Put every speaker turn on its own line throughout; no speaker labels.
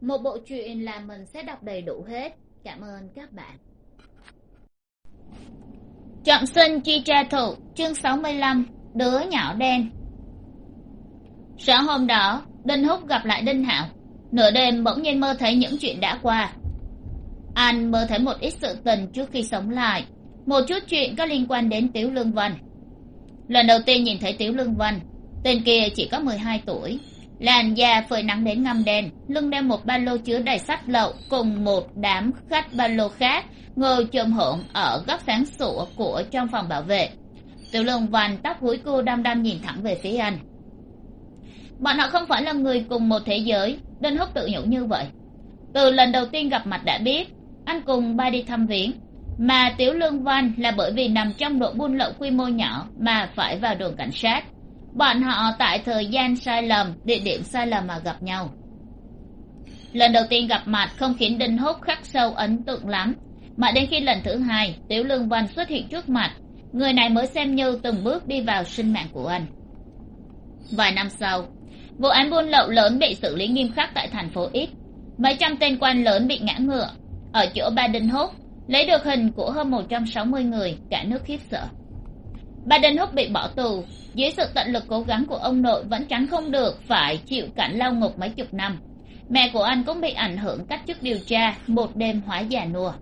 một bộ truyện là mình sẽ đọc đầy đủ hết. Cảm ơn các bạn. Trọng sinh chi tra thủ chương sáu mươi lăm, đứa nhỏ đen. Sáng hôm đó đinh húc gặp lại đinh hạo. Nửa đêm bỗng nhiên mơ thấy những chuyện đã qua. Anh mơ thấy một ít sự tình trước khi sống lại. Một chút chuyện có liên quan đến tiếu lương văn. Lần đầu tiên nhìn thấy tiếu lương văn, tên kia chỉ có mười hai tuổi làn da phơi nắng đến ngăm đen, lưng đeo một ba lô chứa đầy sách lậu cùng một đám khách ba lô khác, ngồi chồm hổm ở góc sáng sủa của trong phòng bảo vệ. Tiểu lương văn tóc húi cua đăm đăm nhìn thẳng về phía anh. Bọn họ không phải là người cùng một thế giới đinh húc tự nhủ như vậy. Từ lần đầu tiên gặp mặt đã biết, anh cùng ba đi thăm viếng, mà tiểu lương văn là bởi vì nằm trong đội buôn lậu quy mô nhỏ mà phải vào đồn cảnh sát bọn họ tại thời gian sai lầm, địa điểm sai lầm mà gặp nhau. Lần đầu tiên gặp mặt không khiến đinh húc khắc sâu ấn tượng lắm. Mà đến khi lần thứ hai, tiểu lương văn xuất hiện trước mặt, người này mới xem như từng bước đi vào sinh mạng của anh. Vài năm sau, vụ án buôn lậu lớn bị xử lý nghiêm khắc tại thành phố x. Mấy trăm tên quan lớn bị ngã ngựa. Ở chỗ ba đinh húc lấy được hình của hơn một trăm sáu mươi người, cả nước khiếp sợ baden húc bị bỏ tù. Dưới sự tận lực cố gắng của ông nội vẫn tránh không được, phải chịu cảnh lao ngục mấy chục năm. Mẹ của anh cũng bị ảnh hưởng cách chức điều tra, một đêm hóa già nua.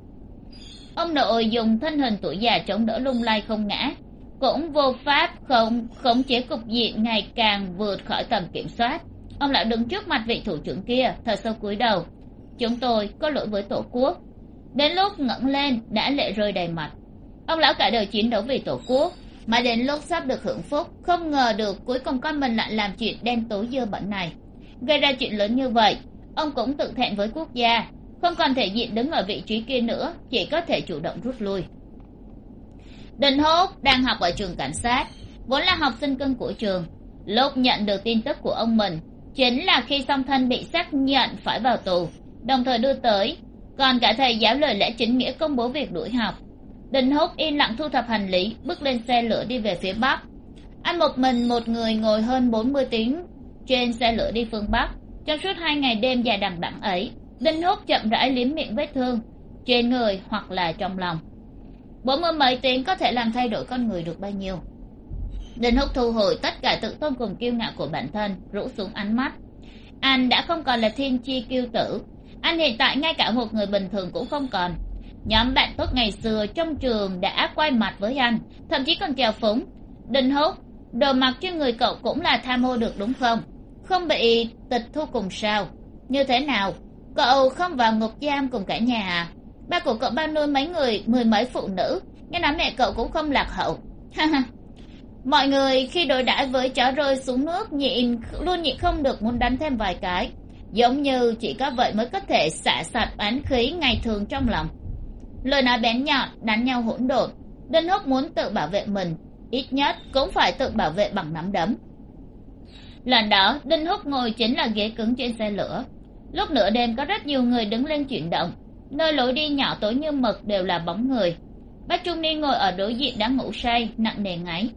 Ông nội dùng thân hình tuổi già chống đỡ lung lay không ngã. Cũng vô pháp không khống chế cục diện ngày càng vượt khỏi tầm kiểm soát. Ông lão đứng trước mặt vị thủ trưởng kia, thở sâu cúi đầu. Chúng tôi có lỗi với tổ quốc. Đến lúc ngẩng lên, đã lệ rơi đầy mặt. Ông lão cả đời chiến đấu vì tổ quốc mà đến lúc sắp được hưởng phúc, không ngờ được cuối cùng con mình lại làm chuyện đen tối dơ bẩn này. Gây ra chuyện lớn như vậy, ông cũng tự thẹn với quốc gia, không còn thể diện đứng ở vị trí kia nữa, chỉ có thể chủ động rút lui. Đình hốt đang học ở trường cảnh sát, vốn là học sinh cưng của trường. Lúc nhận được tin tức của ông mình, chính là khi song thân bị xác nhận phải vào tù, đồng thời đưa tới, còn cả thầy giáo lời lẽ chính nghĩa công bố việc đuổi học đình húc yên lặng thu thập hành lý, bước lên xe lửa đi về phía bắc. Anh một mình một người ngồi hơn bốn mươi tiếng trên xe lửa đi phương bắc. Trong suốt hai ngày đêm dài đằng đẵng ấy đinh húc chậm rãi liếm miệng vết thương trên người hoặc là trong lòng. Bốn mươi mấy tiếng có thể làm thay đổi con người được bao nhiêu? Đinh húc thu hồi tất cả tự tôn cùng kiêu ngạo của bản thân, rũ xuống ánh mắt. Anh đã không còn là thiên chi kiêu tử. Anh hiện tại ngay cả một người bình thường cũng không còn nhóm bạn tốt ngày xưa trong trường đã quay mặt với anh, thậm chí còn chèo phúng. Đinh húc, đồ mặc trên người cậu cũng là tham ô được đúng không? Không bị tịch thu cùng sao? Như thế nào? Cậu không vào ngục giam cùng cả nhà à? Ba của cậu bao nuôi mấy người, mười mấy phụ nữ. Nghe nói mẹ cậu cũng không lạc hậu. Ha ha. Mọi người khi đối đãi với chó rơi xuống nước nhịn, luôn nhịn không được muốn đánh thêm vài cái. Giống như chỉ có vậy mới có thể xả sạch oán khí ngày thường trong lòng lời nói bén nhọn, đánh nhau hỗn độn. Đinh húc muốn tự bảo vệ mình, ít nhất cũng phải tự bảo vệ bằng nắm đấm. Lần đó, đinh húc ngồi chính là ghế cứng trên xe lửa. Lúc nửa đêm, có rất nhiều người đứng lên chuyển động. Nơi lối đi nhỏ tối như mực đều là bóng người. Bác trung niên ngồi ở đối diện đã ngủ say, nặng nề ngáy.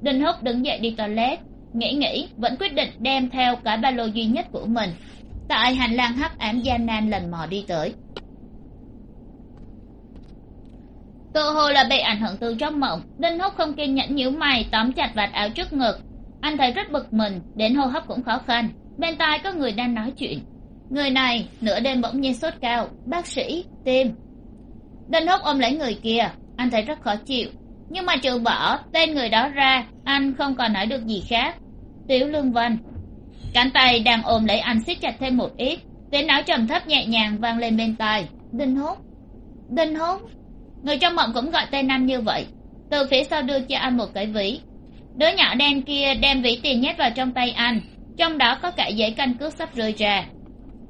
Đinh húc đứng dậy đi toilet, nghĩ nghĩ, vẫn quyết định đem theo cái ba lô duy nhất của mình. Tại hành lang hắc ám gian nan lần mò đi tới. Tự hồ là bị ảnh hưởng từ trong mộng, đinh húc không kiên nhẫn nhíu mày, tóm chặt vạt áo trước ngực. Anh thấy rất bực mình, đến hô hấp cũng khó khăn. Bên tai có người đang nói chuyện. Người này, nửa đêm bỗng nhiên sốt cao. Bác sĩ, tim. Đinh húc ôm lấy người kia. Anh thấy rất khó chịu. Nhưng mà trừ bỏ tên người đó ra, anh không còn nói được gì khác. Tiểu lương vân cánh tay đang ôm lấy anh siết chặt thêm một ít. Tiếng nói trầm thấp nhẹ nhàng vang lên bên tai. Đinh húc. Đinh húc người trong mộng cũng gọi tên anh như vậy. Từ phía sau đưa cho anh một cái ví. Đứa nhỏ đen kia đem ví tiền nhét vào trong tay anh. Trong đó có cả giấy căn cước sắp rơi ra.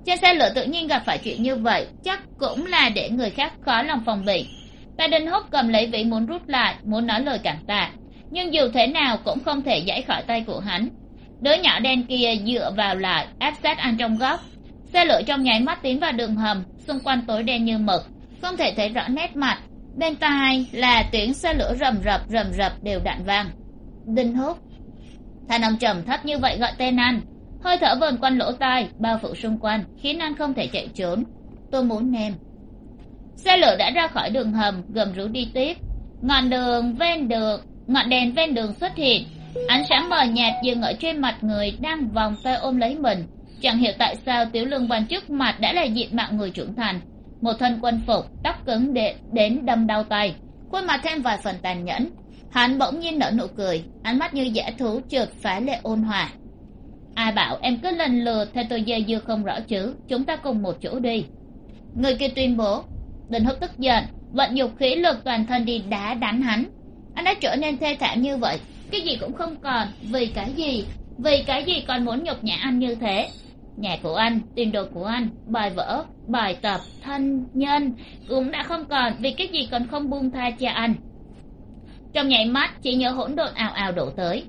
Trên xe lửa tự nhiên gặp phải chuyện như vậy, chắc cũng là để người khác khó lòng phòng bị. Ta đinh húc cầm lấy ví muốn rút lại, muốn nói lời cảm tạ. Nhưng dù thế nào cũng không thể giải khỏi tay của hắn. Đứa nhỏ đen kia dựa vào lại, áp sát anh trong góc. Xe lửa trong nháy mắt tiến vào đường hầm, xung quanh tối đen như mực. Không thể thấy rõ nét mặt bên tai là tiếng xe lửa rầm rập rầm rập đều đạn vang. Đinh húc. Thanh ông trầm thấp như vậy gọi tên anh. Hơi thở vờn quanh lỗ tai, bao phủ xung quanh, khiến anh không thể chạy trốn. Tôi muốn nem xe lửa đã ra khỏi đường hầm, gầm rú đi tiếp. Ngọn đường ven đường, ngọn đèn ven đường xuất hiện. Ánh sáng mờ nhạt dừng ở trên mặt người đang vòng tay ôm lấy mình. Chẳng hiểu tại sao tiểu lương văn trước mặt đã là diện mạo người trưởng thành một thân quân phục tóc cứng để, đến đâm đau tay. Khuôn mặt thêm vài phần tàn nhẫn. Hắn bỗng nhiên nở nụ cười ánh mắt như giả thú trượt phá lệ ôn hòa. Ai bảo em cứ lần lượt theo tôi dây dưa không rõ chứ chúng ta cùng một chỗ đi. Người kia tuyên bố đình húc tức giận vận dụng khí lực toàn thân đi đá đánh hắn. Anh đã trở nên thê thảm như vậy cái gì cũng không còn vì cái gì vì cái gì còn muốn nhục nhã anh như thế? Nhà của anh, tiền đồ của anh, bài vở, bài tập, thân nhân cũng đã không còn vì cái gì còn không buông tha cho anh. Trong nháy mắt, chỉ nhớ hỗn độn ào ào đổ tới.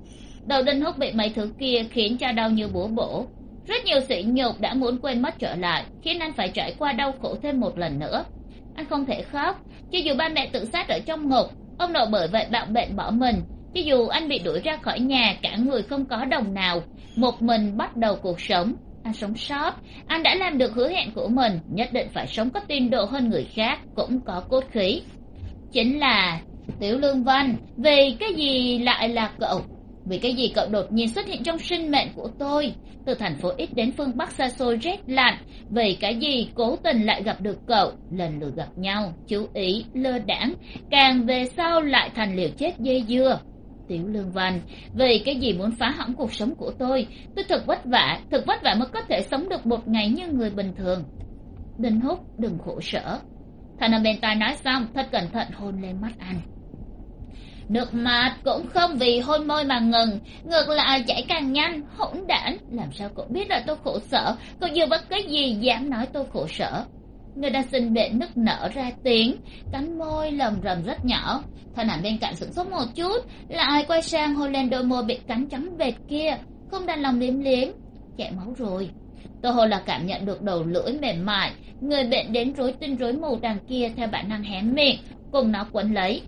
Đầu đinh hút bị mấy thứ kia khiến cho đau như búa bổ. Rất nhiều sỉ nhục đã muốn quên mất trở lại, khiến anh phải trải qua đau khổ thêm một lần nữa. Anh không thể khóc, cho dù ba mẹ tự sát ở trong ngục, ông nội bởi vậy bạo bệnh bỏ mình. Cho dù anh bị đuổi ra khỏi nhà, cả người không có đồng nào, một mình bắt đầu cuộc sống anh sống sót. Anh đã làm được hứa hẹn của mình, nhất định phải sống có tin độ hơn người khác, cũng có cốt khí. Chính là tiểu lương văn, vì cái gì lại là cậu? Vì cái gì cậu đột nhiên xuất hiện trong sinh mệnh của tôi? Từ thành phố ít đến phương bắc xa xôi rét lạnh, vì cái gì cố tình lại gặp được cậu? Lần lượt gặp nhau, chú ý, lơ đãng, càng về sau lại thành liều chết dây dưa tiểu lương văn vì cái gì muốn phá hỏng cuộc sống của tôi tôi thật vất vả, thật vất vả mới có thể sống được một ngày như người bình thường. Đinh húc, đừng khổ sở. Thằng nằm bên tai nói xong, thật cẩn thận hôn lên mắt anh. Nước mặt cũng không vì hôn môi mà ngừng, ngược lại chảy càng nhanh, hỗn đản. Làm sao cậu biết là tôi khổ sở, cậu dựa bất cái gì dám nói tôi khổ sở? Người đang sinh bệnh nức nở ra tiếng cánh môi, lầm rầm rất nhỏ. Thân ảnh bên cạnh sửng sốt một chút lại quay sang hôn lên đôi môi bị cắn trắng bệt kia, không đành lòng liếm liếm. Chảy máu rồi. Tô hồ là cảm nhận được đầu lưỡi mềm mại, người bệnh đến rối tinh rối mù đằng kia theo bản năng hé miệng, cùng nó quấn lấy.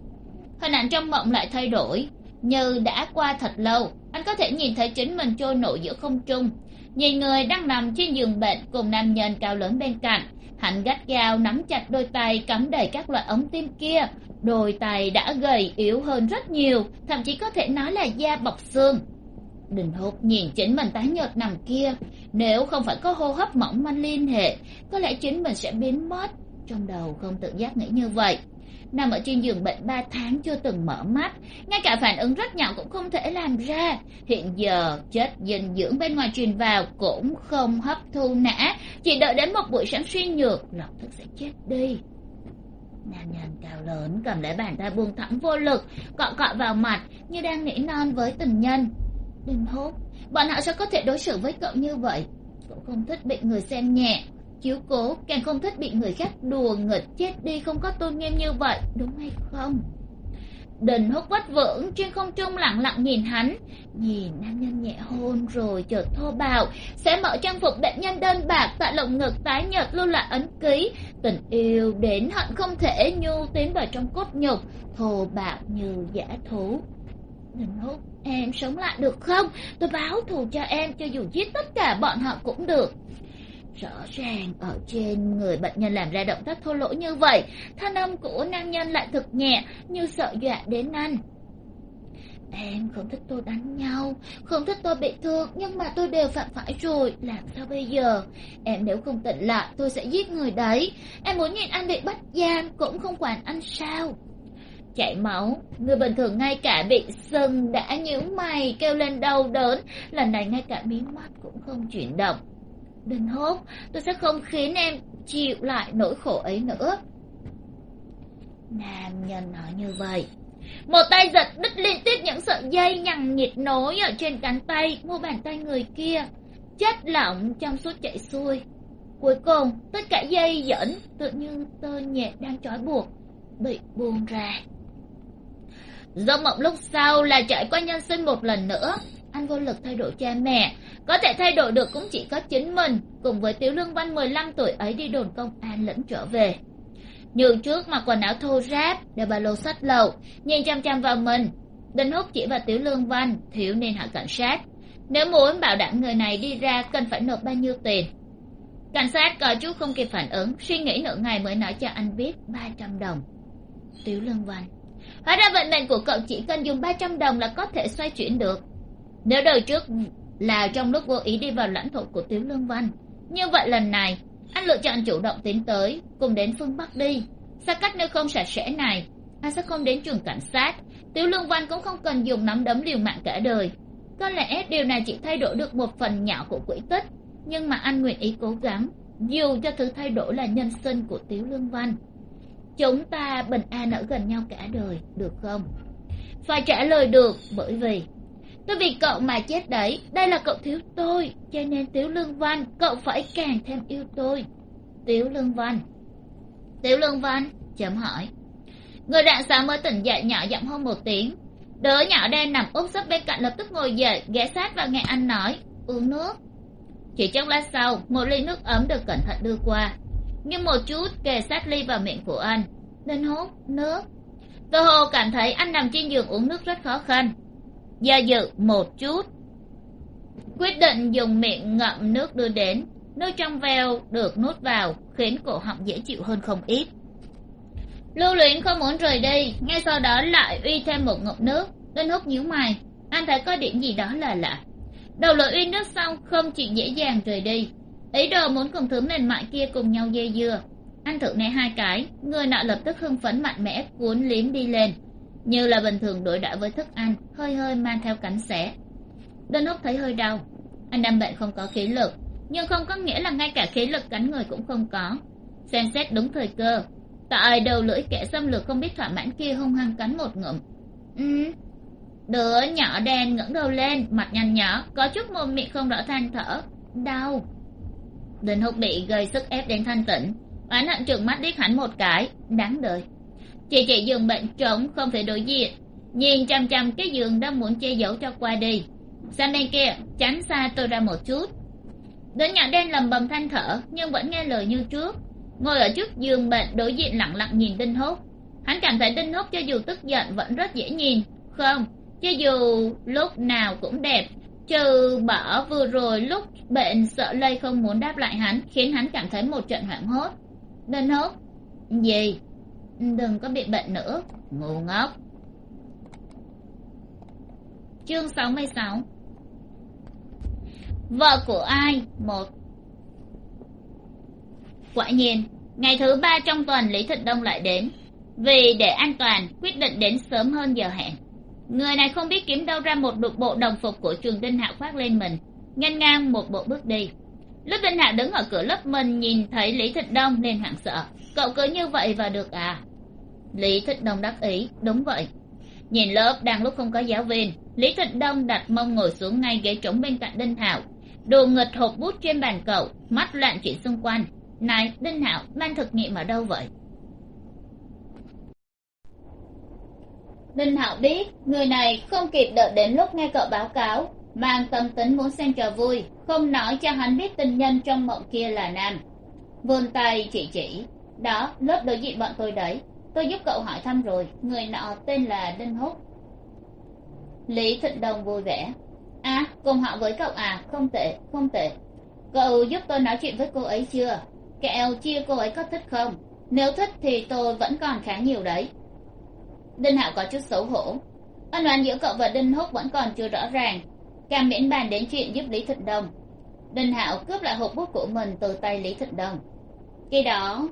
Hình ảnh trong mộng lại thay đổi. Như đã qua thật lâu, anh có thể nhìn thấy chính mình trôi nổi giữa không trung. Nhìn người đang nằm trên giường bệnh cùng nam nhân cao lớn bên cạnh hắn gắt gao nắm chặt đôi tay cắm đầy các loại ống tim kia. Đôi tay đã gầy, yếu hơn rất nhiều, thậm chí có thể nói là da bọc xương. Đình húc nhìn chính mình tái nhợt nằm kia. Nếu không phải có hô hấp mỏng manh liên hệ, có lẽ chính mình sẽ biến mất. Trong đầu không tự giác nghĩ như vậy nằm ở trên giường bệnh ba tháng chưa từng mở mắt. Ngay cả phản ứng rất nhỏ cũng không thể làm ra. Hiện giờ, chất dinh dưỡng bên ngoài truyền vào cũng không hấp thu nã. Chỉ đợi đến một buổi sáng suy nhược lọc thức sẽ chết đi. Nam nhân cao lớn, cầm lấy bàn tay buông thẳng vô lực, cọ cọ vào mặt, như đang nỉ non với tình nhân. Đừng hốt, bọn họ sao có thể đối xử với cậu như vậy? Cậu không thích bị người xem nhẹ chiếu cố, càng không thích bị người khác đùa nghịch, chết đi không có tôn nghiêm như vậy, đúng hay không? Đình hút vách vưởng trên không trung lặng lặng nhìn hắn. Nhìn nam nhân nhẹ hôn rồi chợt thô bạo, sẽ mở trang phục bệnh nhân đơn bạc tại lồng ngực tái nhợt lưu lại ấn ký. Tình yêu đến hận không thể nhu tiến vào trong cốt nhục, thô bạo như giả thú. Đình hút em sống lại được không? Tôi báo thù cho em, cho dù giết tất cả bọn họ cũng được rõ ràng ở trên người bệnh nhân làm ra động tác thô lỗ như vậy, thân âm của nam nhân lại thực nhẹ như sợ dọa đến anh. Em không thích tôi đánh nhau, không thích tôi bị thương, nhưng mà tôi đều phạm phải rồi, làm sao bây giờ? Em nếu không tỉnh lại, tôi sẽ giết người đấy. Em muốn nhìn anh bị bắt giam, cũng không quản anh sao. Chảy máu, người bình thường ngay cả bị sưng đã nhíu mày, kêu lên đau đớn, lần này ngay cả mí mắt cũng không chuyển động đừng hốt, tôi sẽ không khiến em chịu lại nỗi khổ ấy nữa. Nam nhân nói như vậy. Một tay giật đứt liên tiếp những sợi dây nhằng nhịt nối ở trên cánh tay mua bàn tay người kia. Chất lỏng trong suốt chảy xuôi. Cuối cùng, tất cả dây dẫn tự như tơ nhẹ đang trói buộc, bị buông ra. Giấc mộng lúc sau là trải qua nhân sinh một lần nữa anh vô lực thay đổi cha mẹ. Có thể thay đổi được cũng chỉ có chính mình, cùng với tiểu lương văn mười lăm tuổi ấy đi đồn công an lẫn trở về. Như trước mặc quần áo thô ráp để ba lô sách lậu, nhìn chăm chăm vào mình, đinh húc chỉ vào tiểu lương văn thiếu nên hạ cảnh sát. Nếu muốn bảo đảm người này đi ra cần phải nộp bao nhiêu tiền? Cảnh sát có chút không kịp phản ứng, suy nghĩ nửa ngày mới nói cho anh biết ba trăm đồng. Tiểu lương văn, hóa ra vận mệnh của cậu chỉ cần dùng ba trăm đồng là có thể xoay chuyển được nếu đời trước là trong lúc vô ý đi vào lãnh thổ của tiểu lương văn, như vậy lần này, anh lựa chọn chủ động tiến tới, cùng đến phương bắc đi. Xa cách nơi không sạch sẽ này, anh sẽ không đến trường cảnh sát. Tiểu lương văn cũng không cần dùng nắm đấm liều mạng cả đời. Có lẽ điều này chỉ thay đổi được một phần nhỏ của quỹ tích, nhưng mà anh nguyện ý cố gắng, dù cho thứ thay đổi là nhân sinh của tiểu lương văn. Chúng ta bình an ở gần nhau cả đời, được không? Phải trả lời được, bởi vì tôi vì cậu mà chết đấy, đây là cậu thiếu tôi, cho nên tiếu lương văn, cậu phải càng thêm yêu tôi. Tiếu lương văn. Tiếu lương văn chấm hỏi. Người đạn sáng mới tỉnh dậy nhỏ giọng hơn một tiếng. Đứa nhỏ đen nằm úp sấp bên cạnh lập tức ngồi dậy, ghé sát và nghe anh nói, uống nước. Chỉ trong lát sau, một ly nước ấm được cẩn thận đưa qua. Nhưng một chút kề sát ly vào miệng của anh. Nên hút nước. Tôi hồ cảm thấy anh nằm trên giường uống nước rất khó khăn do dự một chút. Quyết định dùng miệng ngậm nước đưa đến. Nước trong veo được nuốt vào, khiến cổ họng dễ chịu hơn không ít. Lưu luyến không muốn rời đi, ngay sau đó lại uy thêm một ngụm nước. Đinh hút nhíu mày, anh thấy có điểm gì đó là lạ. Đầu lưỡi uy nước xong, không chỉ dễ dàng rời đi. Ý đồ muốn cùng thứ mềm mại kia cùng nhau dây dưa. Anh thử né hai cái, người nọ lập tức hưng phấn mạnh mẽ cuốn liếm đi lên như là bình thường đối đãi với thức ăn, hơi hơi mang theo cánh xẻ. Đinh húc thấy hơi đau, anh đang bệnh không có khí lực, nhưng không có nghĩa là ngay cả khí lực cắn người cũng không có. Xem xét đúng thời cơ tại đầu lưỡi kẻ xâm lược không biết thỏa mãn kia hung hăng cắn một ngụm. Ừ. Đứa nhỏ đen ngẩng đầu lên, mặt nhăn nhó, có chút mồm miệng không rõ than thở. Đau. Đinh húc bị gây sức ép đến thanh tỉnh oán hận trừng mắt điếc hẳn một cái, đáng đời chị chị giường bệnh trống không thể đối diện nhìn chằm chằm cái giường đang muốn che giấu cho qua đi. Sang bên kia, tránh xa tôi ra một chút. Đứa nhỏ đen lầm bầm than thở, nhưng vẫn nghe lời như trước. Ngồi ở trước giường bệnh, đối diện lặng lặng nhìn đinh hốt hắn cảm thấy đinh hốt cho dù tức giận vẫn rất dễ nhìn. Không, cho dù lúc nào cũng đẹp, trừ bỏ vừa rồi lúc bệnh sợ lây không muốn đáp lại hắn, khiến hắn cảm thấy một trận hoảng hốt. Đinh hốt gì? Đừng có bị bệnh nữa. Ngu ngốc. Chương sáu mươi sáu. Vợ của ai? Một. Quả nhiên, ngày thứ ba trong tuần lý thịnh đông lại đến. Vì để an toàn, quyết định đến sớm hơn giờ hẹn. Người này không biết kiếm đâu ra một đục bộ đồng phục của trường đinh hạo khoác lên mình nghênh ngang một bộ bước đi. Lúc đinh hạo đứng ở cửa lớp mình nhìn thấy lý thịnh đông nên hoảng sợ. Cậu cứ như vậy vào được à? Lý Thích đông đáp ý, đúng vậy. Nhìn lớp đang lúc không có giáo viên, lý thịnh đông đặt mông ngồi xuống ngay ghế trống bên cạnh đinh hạo. Đồ nghịch hộp bút trên bàn cậu, mắt loạn chuyện xung quanh. Này, đinh hạo, ban thực nghiệm ở đâu vậy? Đinh hạo biết, người này không kịp đợi đến lúc nghe cậu báo cáo. Mang tâm tính muốn xem trò vui, không nói cho hắn biết tình nhân trong mộng kia là nam. Vươn tay chỉ chỉ, đó, lớp đối diện bọn tôi đấy tôi giúp cậu hỏi thăm rồi. Người nọ tên là đinh húc. Lý thịnh đồng vui vẻ. À cùng họ với cậu à? Không tệ không tệ. Cậu giúp tôi nói chuyện với cô ấy chưa? Kẹo chia cô ấy có thích không? Nếu thích thì tôi vẫn còn khá nhiều đấy. Đinh hạo có chút xấu hổ. Ân oán giữa cậu và đinh húc vẫn còn chưa rõ ràng. Càng miễn bàn đến chuyện giúp lý thịnh đồng. Đinh hạo cướp lại hộp bút của mình từ tay lý thịnh đồng. Khi đó,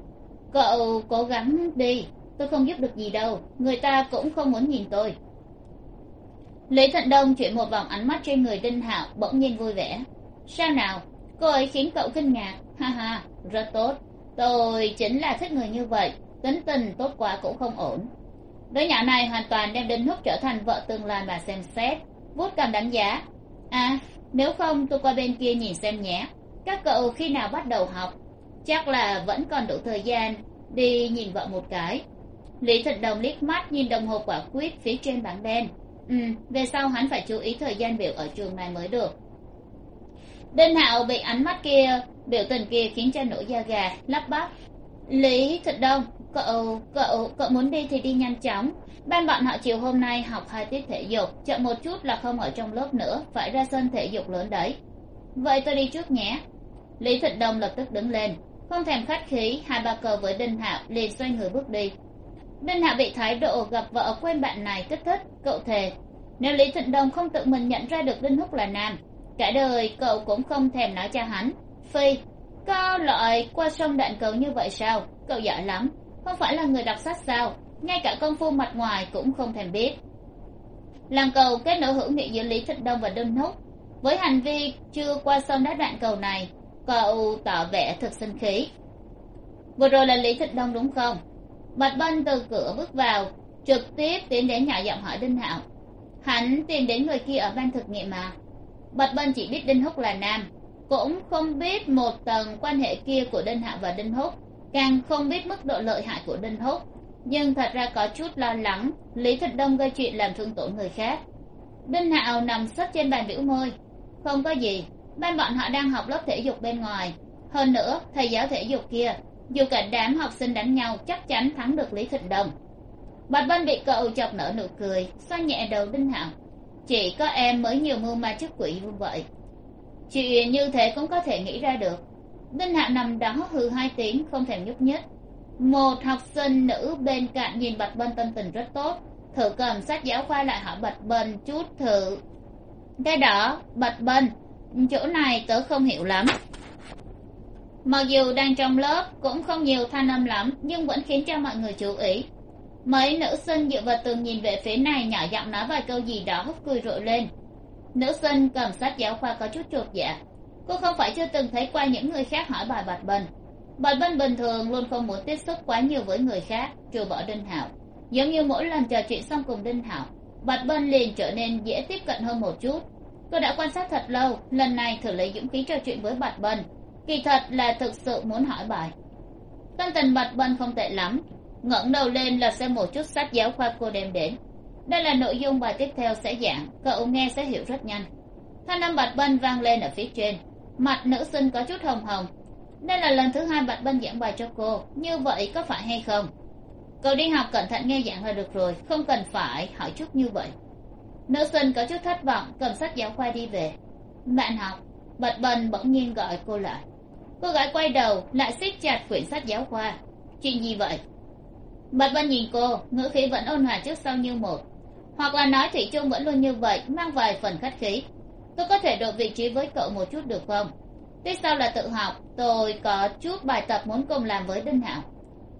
cậu cố gắng đi tôi không giúp được gì đâu, người ta cũng không muốn nhìn tôi. Lý thận đông chuyển một vòng ánh mắt trên người đinh hạo, bỗng nhiên vui vẻ. Sao nào, cô ấy khiến cậu kinh ngạc. Ha ha, rất tốt. Tôi chính là thích người như vậy, tính tình tốt quá cũng không ổn. Đứa nhỏ này hoàn toàn đem đinh húc trở thành vợ tương lai mà xem xét. Vuốt cầm đánh giá. À nếu không tôi qua bên kia nhìn xem nhé. Các cậu khi nào bắt đầu học? Chắc là vẫn còn đủ thời gian đi nhìn vợ một cái lý thịnh đồng liếc mắt nhìn đồng hồ quả quyết phía trên bảng đen. Ừ về sau hắn phải chú ý thời gian biểu ở trường này mới được. Đinh hạo bị ánh mắt kia, biểu tình kia khiến cho nổi da gà lắp bắp. Lý thịnh đông cậu cậu cậu muốn đi thì đi nhanh chóng. Ban bọn họ chiều hôm nay học hai tiết thể dục, chậm một chút là không ở trong lớp nữa, phải ra sân thể dục lớn đấy. Vậy tôi đi trước nhé. Lý thịnh đông lập tức đứng lên. Không thèm khách khí, hai ba cờ với đinh hạo liền xoay người bước đi đinh Hạ bị thái độ gặp vợ quen bạn này kích thích cậu thề. Nếu lý thịnh đông không tự mình nhận ra được đinh húc là nam, cả đời cậu cũng không thèm nói cho hắn. Phi, có loại qua sông đạn cầu như vậy sao? Cậu giỏi lắm, không phải là người đọc sách sao? Ngay cả công phu mặt ngoài cũng không thèm biết. Làm cầu kết nối hữu nghị giữa lý thịnh đông và đinh húc, với hành vi chưa qua sông đá đoạn cầu này, cậu tỏ vẻ thực sinh khí. Vừa rồi là lý thịnh đông đúng không? Bạch bân từ cửa bước vào, trực tiếp tiến đến nhỏ giọng hỏi đinh hạo. Hắn tìm đến người kia ở ban thực nghiệm mà. Bạch bân chỉ biết đinh húc là nam, cũng không biết một tầng quan hệ kia của đinh hạo và đinh húc, càng không biết mức độ lợi hại của đinh húc. Nhưng thật ra có chút lo lắng, lý Thật đông gây chuyện làm thương tổn người khác. Đinh hạo nằm sấp trên bàn biểu môi. Không có gì, ban bọn họ đang học lớp thể dục bên ngoài. Hơn nữa, thầy giáo thể dục kia dù cả đám học sinh đánh nhau, chắc chắn thắng được lý thịnh đồng. Bạch vân bị cậu chọc nở nụ cười, xoa nhẹ đầu đinh hạo. Chỉ có em mới nhiều mưu ma chức quỷ như vậy. Chuyện như thế cũng có thể nghĩ ra được. Đinh hạo nằm đó hừ hai tiếng, không thèm nhúc nhích. Một học sinh nữ bên cạnh nhìn bạch vân tâm tình rất tốt. Thử cầm sách giáo khoa lại hỏi bạch vân chút thử. Cái đó, bạch vân, chỗ này tớ không hiểu lắm mặc dù đang trong lớp, cũng không nhiều than âm lắm, nhưng vẫn khiến cho mọi người chú ý. Mấy nữ sinh dựa vào tường nhìn về phía này nhỏ giọng nói vài câu gì đó hút cười rộ lên. Nữ sinh cầm sách giáo khoa có chút chột dạ. Cô không phải chưa từng thấy qua những người khác hỏi bài bạch bần. bạch bần bình thường luôn không muốn tiếp xúc quá nhiều với người khác, trừ bỏ đinh hảo giống như mỗi lần trò chuyện xong cùng đinh hảo bạch bần liền trở nên dễ tiếp cận hơn một chút. Cô đã quan sát thật lâu, lần này thử lấy dũng khí trò chuyện với bạch bần kỳ thật là thực sự muốn hỏi bài. Tâm tình bạch bân không tệ lắm. Ngẩng đầu lên là xem một chút sách giáo khoa cô đem đến. Đây là nội dung bài tiếp theo sẽ giảng, cậu nghe sẽ hiểu rất nhanh. Thanh âm bạch bân vang lên ở phía trên. Mặt nữ sinh có chút hồng hồng. Đây là lần thứ hai bạch bân giảng bài cho cô, như vậy có phải hay không? Cậu đi học cẩn thận nghe giảng là được rồi, không cần phải hỏi chút như vậy. Nữ sinh có chút thất vọng, cầm sách giáo khoa đi về. Bạn học, bạch bân bỗng nhiên gọi cô lại cô gái quay đầu lại siết chặt quyển sách giáo khoa. Chuyện gì vậy. Bạch bân nhìn cô, ngữ khí vẫn ôn hòa trước sau như một. Hoặc là nói thủy chung vẫn luôn như vậy, mang vài phần khách khí. Tôi có thể đổi vị trí với cậu một chút được không? Tiếp sau là tự học, tôi có chút bài tập muốn cùng làm với đinh hạo.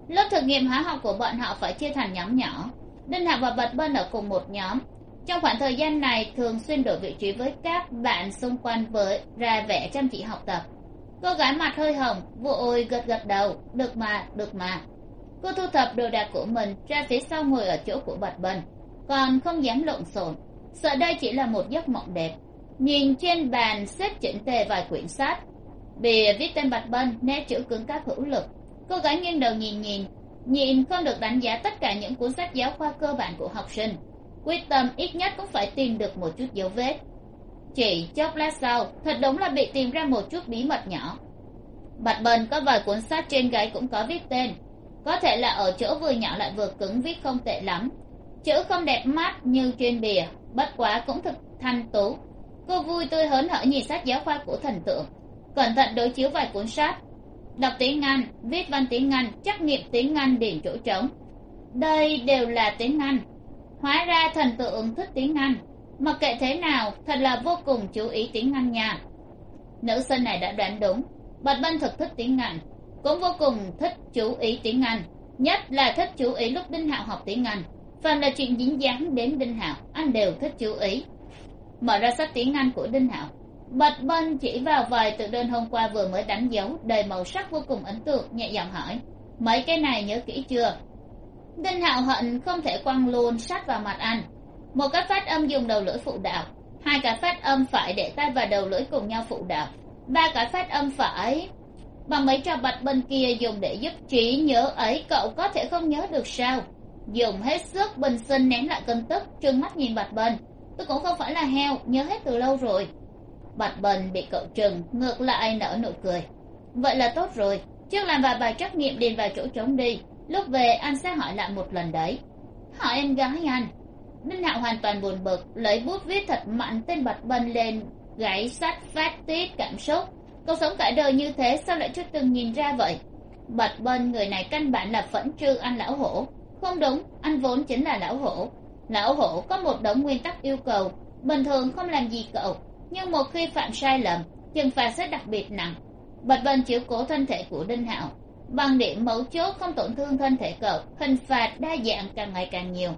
Lớp thực nghiệm hóa học của bọn họ phải chia thành nhóm nhỏ. Đinh hạo và bạch bân ở cùng một nhóm. Trong khoảng thời gian này, thường xuyên đổi vị trí với các bạn xung quanh với ra vẻ chăm chỉ học tập cô gái mặt hơi hồng vội gật gật đầu, được mà được mà. Cô thu thập đồ đạc của mình ra phía sau ngồi ở chỗ của bạch bần còn không dám lộn xộn, sợ đây chỉ là một giấc mộng đẹp. Nhìn trên bàn xếp chỉnh tề vài quyển sách, bìa viết tên bạch bân nét chữ cứng cáp hữu lực. Cô gái nghiêng đầu nhìn nhìn nhìn không được đánh giá tất cả những cuốn sách giáo khoa cơ bản của học sinh. Quyết tâm ít nhất cũng phải tìm được một chút dấu vết chỉ chốc lát sau, thật đúng là bị tìm ra một chút bí mật nhỏ. Bạch bần có vài cuốn sách trên gáy cũng có viết tên. Có thể là ở chỗ vừa nhỏ lại vừa cứng viết không tệ lắm. Chữ không đẹp mắt như trên bìa, bất quá cũng thực thanh tú. Cô vui tươi hớn hở nhìn sách giáo khoa của thần tượng. Cẩn thận đối chiếu vài cuốn sách. Đọc tiếng anh, viết văn tiếng anh, trắc nghiệm tiếng anh điền chỗ trống. Đây đều là tiếng anh. Hóa ra thần tượng thích tiếng anh mặc kệ thế nào, thật là vô cùng chú ý tiếng anh nha nữ sinh này đã đoán đúng bạch bân thực thích tiếng anh cũng vô cùng thích chú ý tiếng anh nhất là thích chú ý lúc đinh hạo học tiếng anh phàm là chuyện dính dáng đến đinh hạo, anh đều thích chú ý. Mở ra sách tiếng anh của đinh hạo bạch bân chỉ vào vài tự đơn hôm qua vừa mới đánh dấu, đầy màu sắc vô cùng ấn tượng, nhẹ giọng hỏi, mấy cái này nhớ kỹ chưa? Đinh hạo hận không thể quăng luôn sát vào mặt anh một cái phát âm dùng đầu lưỡi phụ đạo, hai cái phát âm phải để tay và đầu lưỡi cùng nhau phụ đạo. Ba cái phát âm phải bằng mấy trò bạch bên kia dùng để giúp trí nhớ ấy, cậu có thể không nhớ được sao? Dùng hết sức bình sinh nén lại cơn tức, trừng mắt nhìn bạch bần tôi cũng không phải là heo, nhớ hết từ lâu rồi. Bạch bần bị cậu trừng, ngược lại nở nụ cười. Vậy là tốt rồi, trước làm vài bài trắc nghiệm điền vào chỗ trống đi. Lúc về anh sẽ hỏi lại một lần đấy. Hỏi em gái anh đinh hạo hoàn toàn buồn bực, lấy bút viết thật mạnh tên bạch bân lên, gãy sách phát tiết cảm xúc. Cuộc sống cả đời như thế, sao lại chưa từng nhìn ra vậy? Bạch bân người này căn bản là phẫn trư anh lão hổ. Không đúng anh vốn chính là lão hổ. Lão hổ có một đống nguyên tắc yêu cầu, bình thường không làm gì cậu, nhưng một khi phạm sai lầm, trừng phạt sẽ đặc biệt nặng. Bạch bân chiếu cố thân thể của đinh hạo. Bằng điểm mấu chốt không tổn thương thân thể cậu, hình phạt đa dạng càng ngày càng nhiều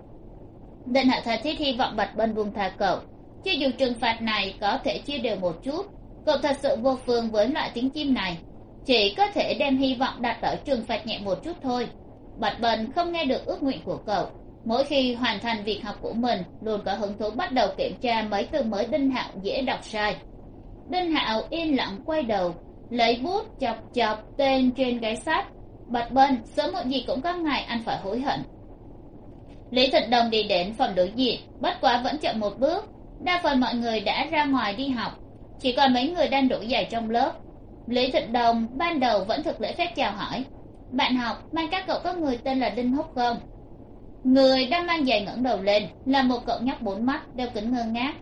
đinh hạo tha thiết hy vọng bạch bân buông tha cậu. Cho dù trừng phạt này có thể chia đều một chút, cậu thật sự vô phương với loại tiếng chim này. Chỉ có thể đem hy vọng đặt ở trừng phạt nhẹ một chút thôi. Bạch bần không nghe được ước nguyện của cậu. Mỗi khi hoàn thành việc học của mình, luôn có hứng thú bắt đầu kiểm tra mấy từ mới đinh hạo dễ đọc sai. Đinh hạo yên lặng quay đầu, lấy bút chọc chọc tên trên cái sách bạch bân sớm muộn gì cũng có ngày anh phải hối hận lý thịnh đồng đi đến phòng đối diện, bất quá vẫn chậm một bước. Đa phần mọi người đã ra ngoài đi học. Chỉ còn mấy người đang đủ giày trong lớp. Lý thịnh đồng ban đầu vẫn thực lễ phép chào hỏi. Bạn học, mang các cậu có người tên là đinh húc không? Người đang mang giày ngẩng đầu lên, là một cậu nhóc bốn mắt, đeo kính ngơ ngác.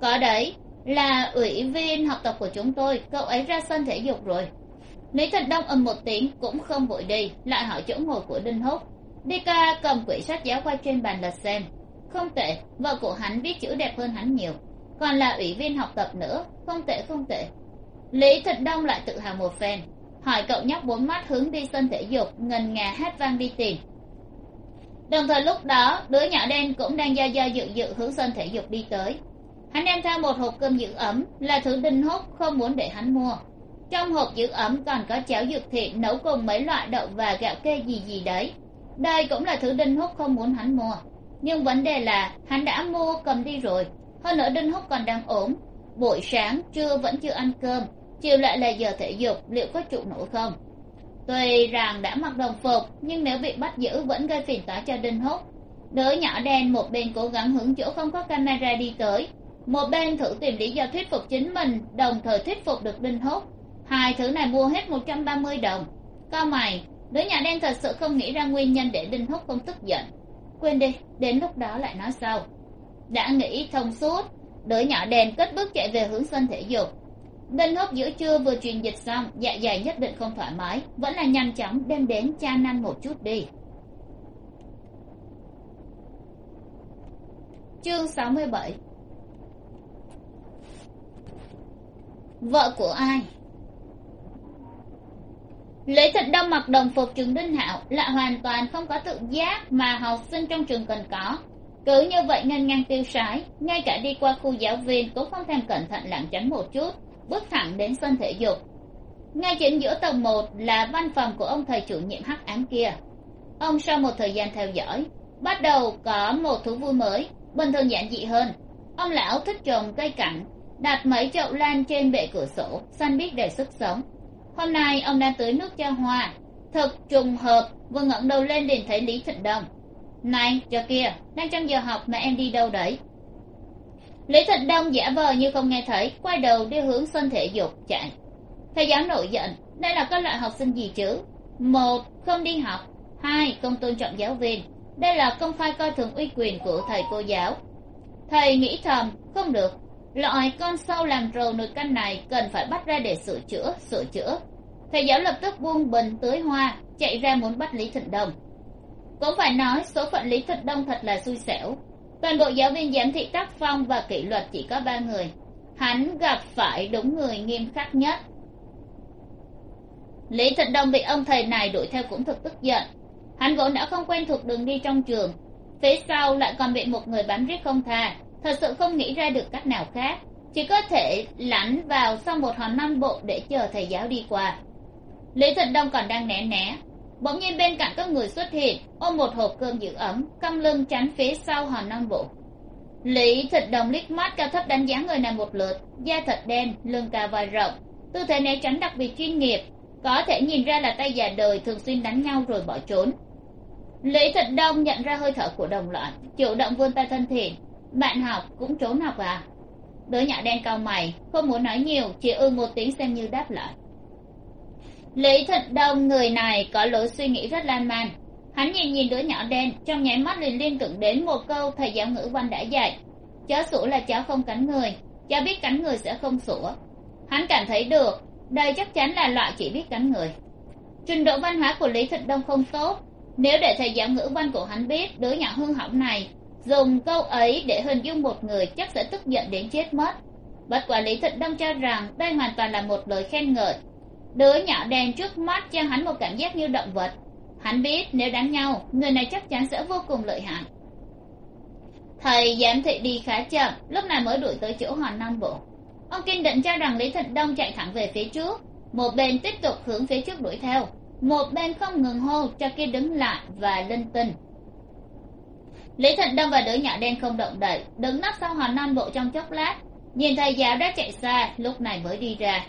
Có đấy, là ủy viên học tập của chúng tôi, cậu ấy ra sân thể dục rồi. Lý thịnh đông ầm một tiếng cũng không vội đi, lại hỏi chỗ ngồi của đinh húc đi ca cầm quyển sách giáo khoa trên bàn lật xem. Không tệ, vợ của hắn viết chữ đẹp hơn hắn nhiều. Còn là ủy viên học tập nữa, không tệ không tệ. Lý thịnh đông lại tự hào một phen. Hỏi cậu nhóc bốn mắt hướng đi sân thể dục, ngần ngà hát vang đi tìm. Đồng thời lúc đó, đứa nhỏ đen cũng đang do do dự dự hướng sân thể dục đi tới. Hắn đem theo một hộp cơm giữ ấm, là thứ đinh hút, không muốn để hắn mua. Trong hộp giữ ấm còn có cháo dược thiện nấu cùng mấy loại đậu và gạo kê gì gì đấy đây cũng là thứ đinh húc không muốn hắn mua. Nhưng vấn đề là, hắn đã mua, cầm đi rồi. Hơn nữa đinh húc còn đang ốm buổi sáng, trưa vẫn chưa ăn cơm. Chiều lại là giờ thể dục, liệu có trụ nổi không? Tuy rằng đã mặc đồng phục, nhưng nếu bị bắt giữ vẫn gây phiền toái cho đinh húc. Đứa nhỏ đen một bên cố gắng hướng chỗ không có camera đi tới. Một bên thử tìm lý do thuyết phục chính mình, đồng thời thuyết phục được đinh húc. Hai thứ này mua hết một trăm ba mươi đồng. Cao mày đứa nhỏ đen thật sự không nghĩ ra nguyên nhân để đinh húc không tức giận. Quên đi, đến lúc đó lại nói sau. Đã nghĩ thông suốt, đứa nhỏ đen cất bước chạy về hướng sân thể dục. Đinh húc giữa trưa vừa truyền dịch xong dạ dày nhất định không thoải mái, vẫn là nhanh chóng đem đến cha năn một chút đi. Chương sáu mươi bảy. Vợ của ai? Lý thịnh đông mặc đồng phục trường đinh hạo lại hoàn toàn không có tự giác mà học sinh trong trường cần có. Cứ như vậy ngăn ngang tiêu sái, ngay cả đi qua khu giáo viên cũng không thèm cẩn thận lảng tránh một chút, bước thẳng đến sân thể dục. Ngay chính giữa tầng một là văn phòng của ông thầy chủ nhiệm hắc ám kia. Ông sau một thời gian theo dõi, bắt đầu có một thú vui mới, bình thường giản dị hơn. Ông lão thích trồng cây cảnh, đặt mấy chậu lan trên bệ cửa sổ, xanh biết đầy sức sống hôm nay ông đang tưới nước cho hoa. Thật trùng hợp, vừa ngẩng đầu lên liền thấy lý thịnh đông này cho kia đang trong giờ học mà em đi đâu đấy? Lý thịnh đông giả vờ như không nghe thấy, quay đầu đi hướng sân thể dục chạy. Thầy giáo nổi giận, đây là các loại học sinh gì chứ? Một, không đi học. Hai, không tôn trọng giáo viên. Đây là công khai coi thường uy quyền của thầy cô giáo. Thầy nghĩ thầm, không được. Loại con sâu làm rầu nồi canh này cần phải bắt ra để sửa chữa sửa chữa thầy giáo lập tức buông bình tưới hoa, chạy ra muốn bắt lý thịnh đông. Cũng phải nói số phận lý thịnh đông thật là xui xẻo. Toàn bộ giáo viên giám thị tác phong và kỷ luật chỉ có ba người. Hắn gặp phải đúng người nghiêm khắc nhất. Lý thịnh đông bị ông thầy này đuổi theo cũng thật tức giận. Hắn vốn đã không quen thuộc đường đi trong trường. Phía sau lại còn bị một người bắn riết không tha. Thật sự không nghĩ ra được cách nào khác. Chỉ có thể lánh vào sau một hòn non bộ để chờ thầy giáo đi qua lý thịnh đông còn đang né né. Bỗng nhiên bên cạnh có người xuất hiện, ôm một hộp cơm giữ ấm căm lưng tránh phía sau hòn non bộ lý thịnh Đông liếc mắt cao thấp đánh giá người này một lượt, da thật đen, lưng cao vai rộng, tư thế né tránh đặc biệt chuyên nghiệp, có thể nhìn ra là tay già đời thường xuyên đánh nhau rồi bỏ trốn. Lý thịnh đông nhận ra hơi thở của đồng loại chủ động vươn tay thân thiện. Bạn học cũng trốn học à? Đứa nhỏ đen cau mày, không muốn nói nhiều, chỉ ư một tiếng xem như đáp lại lý thịnh đông, người này có lối suy nghĩ rất lan man. Hắn nhìn nhìn đứa nhỏ đen, trong nháy mắt liền liên tưởng đến một câu thầy giáo ngữ văn đã dạy. Chó sủa là chó không cắn người chó biết cắn người sẽ không sủa. Hắn cảm thấy được, đây chắc chắn là loại chỉ biết cắn người. Trình độ văn hóa của lý thịnh đông không tốt. Nếu để thầy giáo ngữ văn của hắn biết đứa nhỏ hư hỏng này, dùng câu ấy để hình dung một người chắc sẽ tức giận đến chết mất. Bất quả lý thịnh đông cho rằng đây hoàn toàn là một lời khen ngợi đứa nhỏ đen trước mắt cho hắn một cảm giác như động vật. Hắn biết nếu đánh nhau, người này chắc chắn sẽ vô cùng lợi hại. Thầy giám thị đi khá chậm, lúc này mới đuổi tới chỗ hòn non bộ. Ông kiên định cho rằng lý thịnh đông chạy thẳng về phía trước, một bên tiếp tục hướng phía trước đuổi theo, một bên không ngừng hô cho kia đứng lại và linh tinh. Lý thịnh đông và đứa nhỏ đen không động đậy, đứng nấp sau hòn non bộ trong chốc lát. Nhìn thầy giáo đã chạy xa, lúc này mới đi ra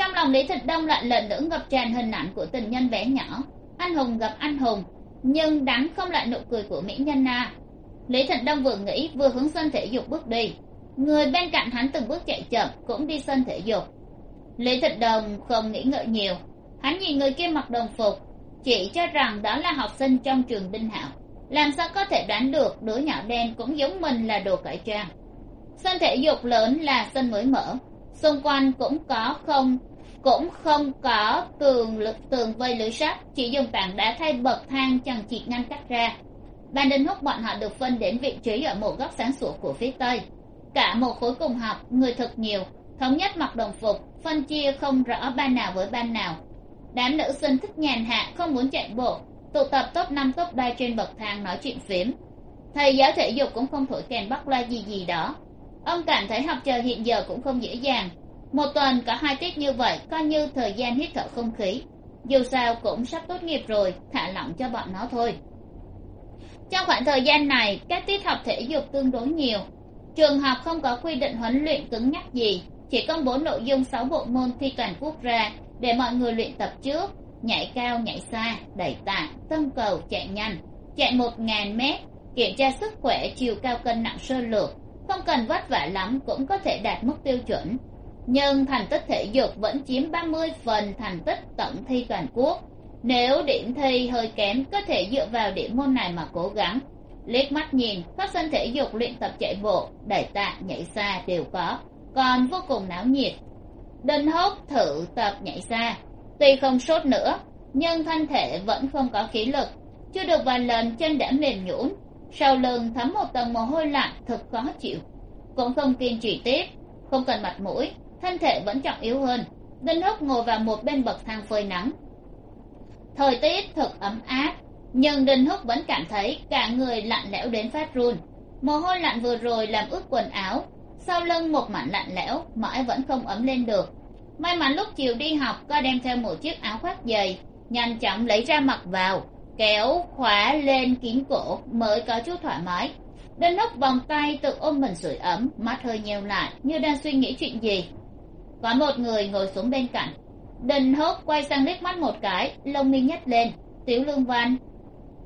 trong lòng lý thịt đông lại lần nữa ngập tràn hình ảnh của tình nhân bé nhỏ. Anh hùng gặp anh hùng, nhưng đắng không lại nụ cười của mỹ nhân na. Lý thịt đông vừa nghĩ, vừa hướng sân thể dục bước đi. Người bên cạnh hắn từng bước chạy chậm, cũng đi sân thể dục. Lý thịt đông không nghĩ ngợi nhiều. Hắn nhìn người kia mặc đồng phục, chỉ cho rằng đó là học sinh trong trường đinh hạo. Làm sao có thể đoán được đứa nhỏ đen cũng giống mình là đồ cải trang. Sân thể dục lớn là sân mới mở, xung quanh cũng có không cũng không có tường lực tường vây lưới sắt, chỉ dùng tảng đá thay bậc thang chẳng chịt ngăn cách ra. Ban đinh hút bọn họ được phân đến vị trí ở một góc sáng sủa của phía tây. Cả một khối cùng học, người thật nhiều, thống nhất mặc đồng phục, phân chia không rõ ban nào với ban nào. Đám nữ sinh thích nhàn hạ, không muốn chạy bộ, tụ tập top năm, top ba trên bậc thang nói chuyện phiếm. Thầy giáo thể dục cũng không thổi kèn bắt loa gì gì đó. Ông cảm thấy học trò hiện giờ cũng không dễ dàng một tuần có hai tiết như vậy, coi như thời gian hít thở không khí. Dù sao cũng sắp tốt nghiệp rồi, thả lỏng cho bọn nó thôi. Trong khoảng thời gian này, các tiết học thể dục tương đối nhiều. Trường học không có quy định huấn luyện cứng nhắc gì, chỉ công bố nội dung sáu bộ môn thi toàn quốc ra để mọi người luyện tập trước. Nhảy cao, nhảy xa, đẩy tạ tân cầu, chạy nhanh, chạy một ngàn mét, kiểm tra sức khỏe, chiều cao cân nặng sơ lược. Không cần vất vả lắm cũng có thể đạt mức tiêu chuẩn nhưng thành tích thể dục vẫn chiếm ba mươi phần thành tích tổng thi toàn quốc. Nếu điểm thi hơi kém, có thể dựa vào điểm môn này mà cố gắng. Liếc mắt nhìn các sân thể dục luyện tập chạy bộ, đẩy tạ, nhảy xa đều có, còn vô cùng náo nhiệt. Đinh hốt thử tập nhảy xa. Tuy không sốt nữa, nhưng thân thể vẫn không có khí lực, chưa được vài lần chân đã mềm nhũn. Sau lưng thấm một tầng mồ hôi lạnh thật khó chịu. Cũng không kiên trì tiếp, không cần mặt mũi thân thể vẫn trọng yếu hơn. Đinh húc ngồi vào một bên bậc thang phơi nắng. Thời tiết thật ấm áp, nhưng đinh húc vẫn cảm thấy cả người lạnh lẽo đến phát run. Mồ hôi lạnh vừa rồi làm ướt quần áo, sau lưng một mảnh lạnh lẽo, mãi vẫn không ấm lên được. May mắn lúc chiều đi học có đem theo một chiếc áo khoác dày, nhanh chóng lấy ra mặc vào, kéo khóa lên kín cổ mới có chút thoải mái. Đinh húc vòng tay tự ôm mình sưởi ấm, mắt hơi nheo lại, như đang suy nghĩ chuyện gì có một người ngồi xuống bên cạnh. Đinh húc quay sang liếc mắt một cái, lông mi nhếch lên. Tiểu lương văn.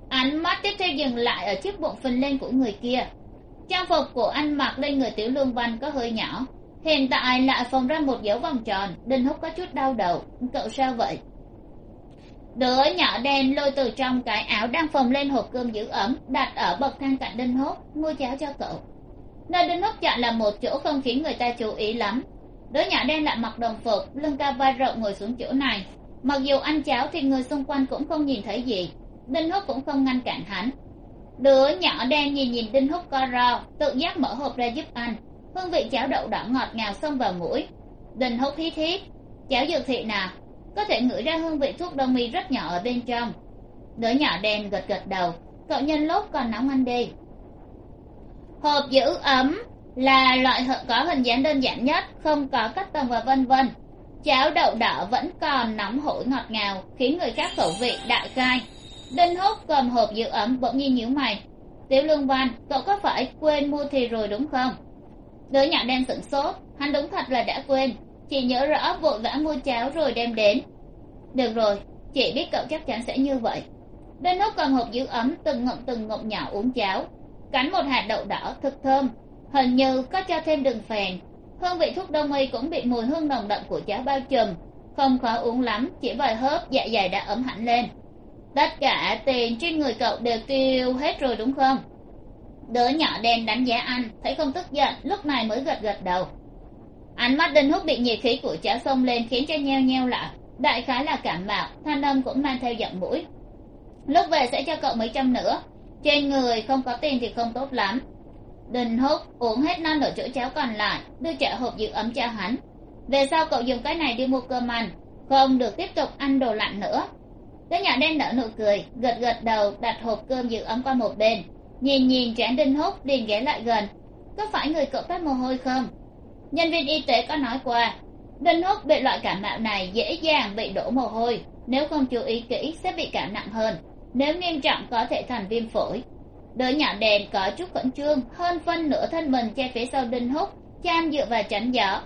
Ánh mắt tiếp theo dừng lại ở chiếc bụng phình lên của người kia. Trang phục của anh mặc lên người tiểu lương văn có hơi nhỏ. Hiện tại lại phồng ra một dấu vòng tròn. Đinh húc có chút đau đầu. Cậu sao vậy? Đứa nhỏ đen lôi từ trong cái áo đang phồng lên hộp cơm giữ ấm, đặt ở bậc thang cạnh đinh húc mua cháo cho cậu. Nơi đinh húc chọn là một chỗ không khiến người ta chú ý lắm đứa nhỏ đen lại mặc đồng phục, lưng cao vai rộng ngồi xuống chỗ này. Mặc dù ăn cháo thì người xung quanh cũng không nhìn thấy gì. Đinh húc cũng không ngăn cản hắn. Đứa nhỏ đen nhìn nhìn đinh húc co ro, tự giác mở hộp ra giúp anh. Hương vị cháo đậu đỏ ngọt ngào xông vào mũi. Đinh húc hít hít. Cháo dược thị nào? Có thể ngửi ra hương vị thuốc đông y rất nhỏ ở bên trong. Đứa nhỏ đen gật gật đầu. Cậu nhân lốt còn nóng ăn đi. Hộp giữ ấm là loại có hình dáng đơn giản nhất, không có cách tầng và vân vân. Cháo đậu đỏ vẫn còn nóng hổi ngọt ngào, khiến người khác khẩu vị đại khai. đinh Húc cầm hộp giữ ấm, bỗng nhiên nhíu mày. Tiểu lương văn, cậu có phải quên mua thì rồi đúng không? Đứa nhỏ đen sửng sốt, hắn đúng thật là đã quên. Chỉ nhớ rõ vội vã mua cháo rồi đem đến. Được rồi, chị biết cậu chắc chắn sẽ như vậy. Đinh Húc cầm hộp giữ ấm, từng ngụm từng ngụm nhỏ uống cháo. Cắn một hạt đậu đỏ thực thơm hình như có cho thêm đường phèn. Hương vị thuốc đông y cũng bị mùi hương nồng đậm của cháo bao trùm. Không khó uống lắm, chỉ vài hớp dạ dày đã ấm hẳn lên. Tất cả tiền trên người cậu đều tiêu hết rồi đúng không? Đứa nhỏ đen đánh giá anh, thấy không tức giận, lúc này mới gật gật đầu. Ánh mắt đinh hút bị nhiệt khí của cháo xông lên khiến cho nheo nheo lại. Đại khái là cảm mạo, thanh âm cũng mang theo giọng mũi. Lúc về sẽ cho cậu mấy trăm nữa. Trên người không có tiền thì không tốt lắm. Đình Húc uống hết non nửa chỗ cháo còn lại, đưa trả hộp giữ ấm cho hắn. Về sau cậu dùng cái này đi mua cơm ăn, không được tiếp tục ăn đồ lạnh nữa. Đứa nhỏ đen nở nụ cười, gật gật đầu, đặt hộp cơm giữ ấm qua một bên. Nhìn nhìn trán đinh Húc liền ghé lại gần. Có phải người cậu toát mồ hôi không? Nhân viên y tế có nói qua đinh Húc bị loại cảm mạo này dễ dàng bị đổ mồ hôi. Nếu không chú ý kỹ sẽ bị cảm nặng hơn. Nếu nghiêm trọng có thể thành viêm phổi đứa nhỏ đèn có chút khẩn trương, hơn phân nửa thân mình che phía sau đinh húc chan dựa vào tránh gió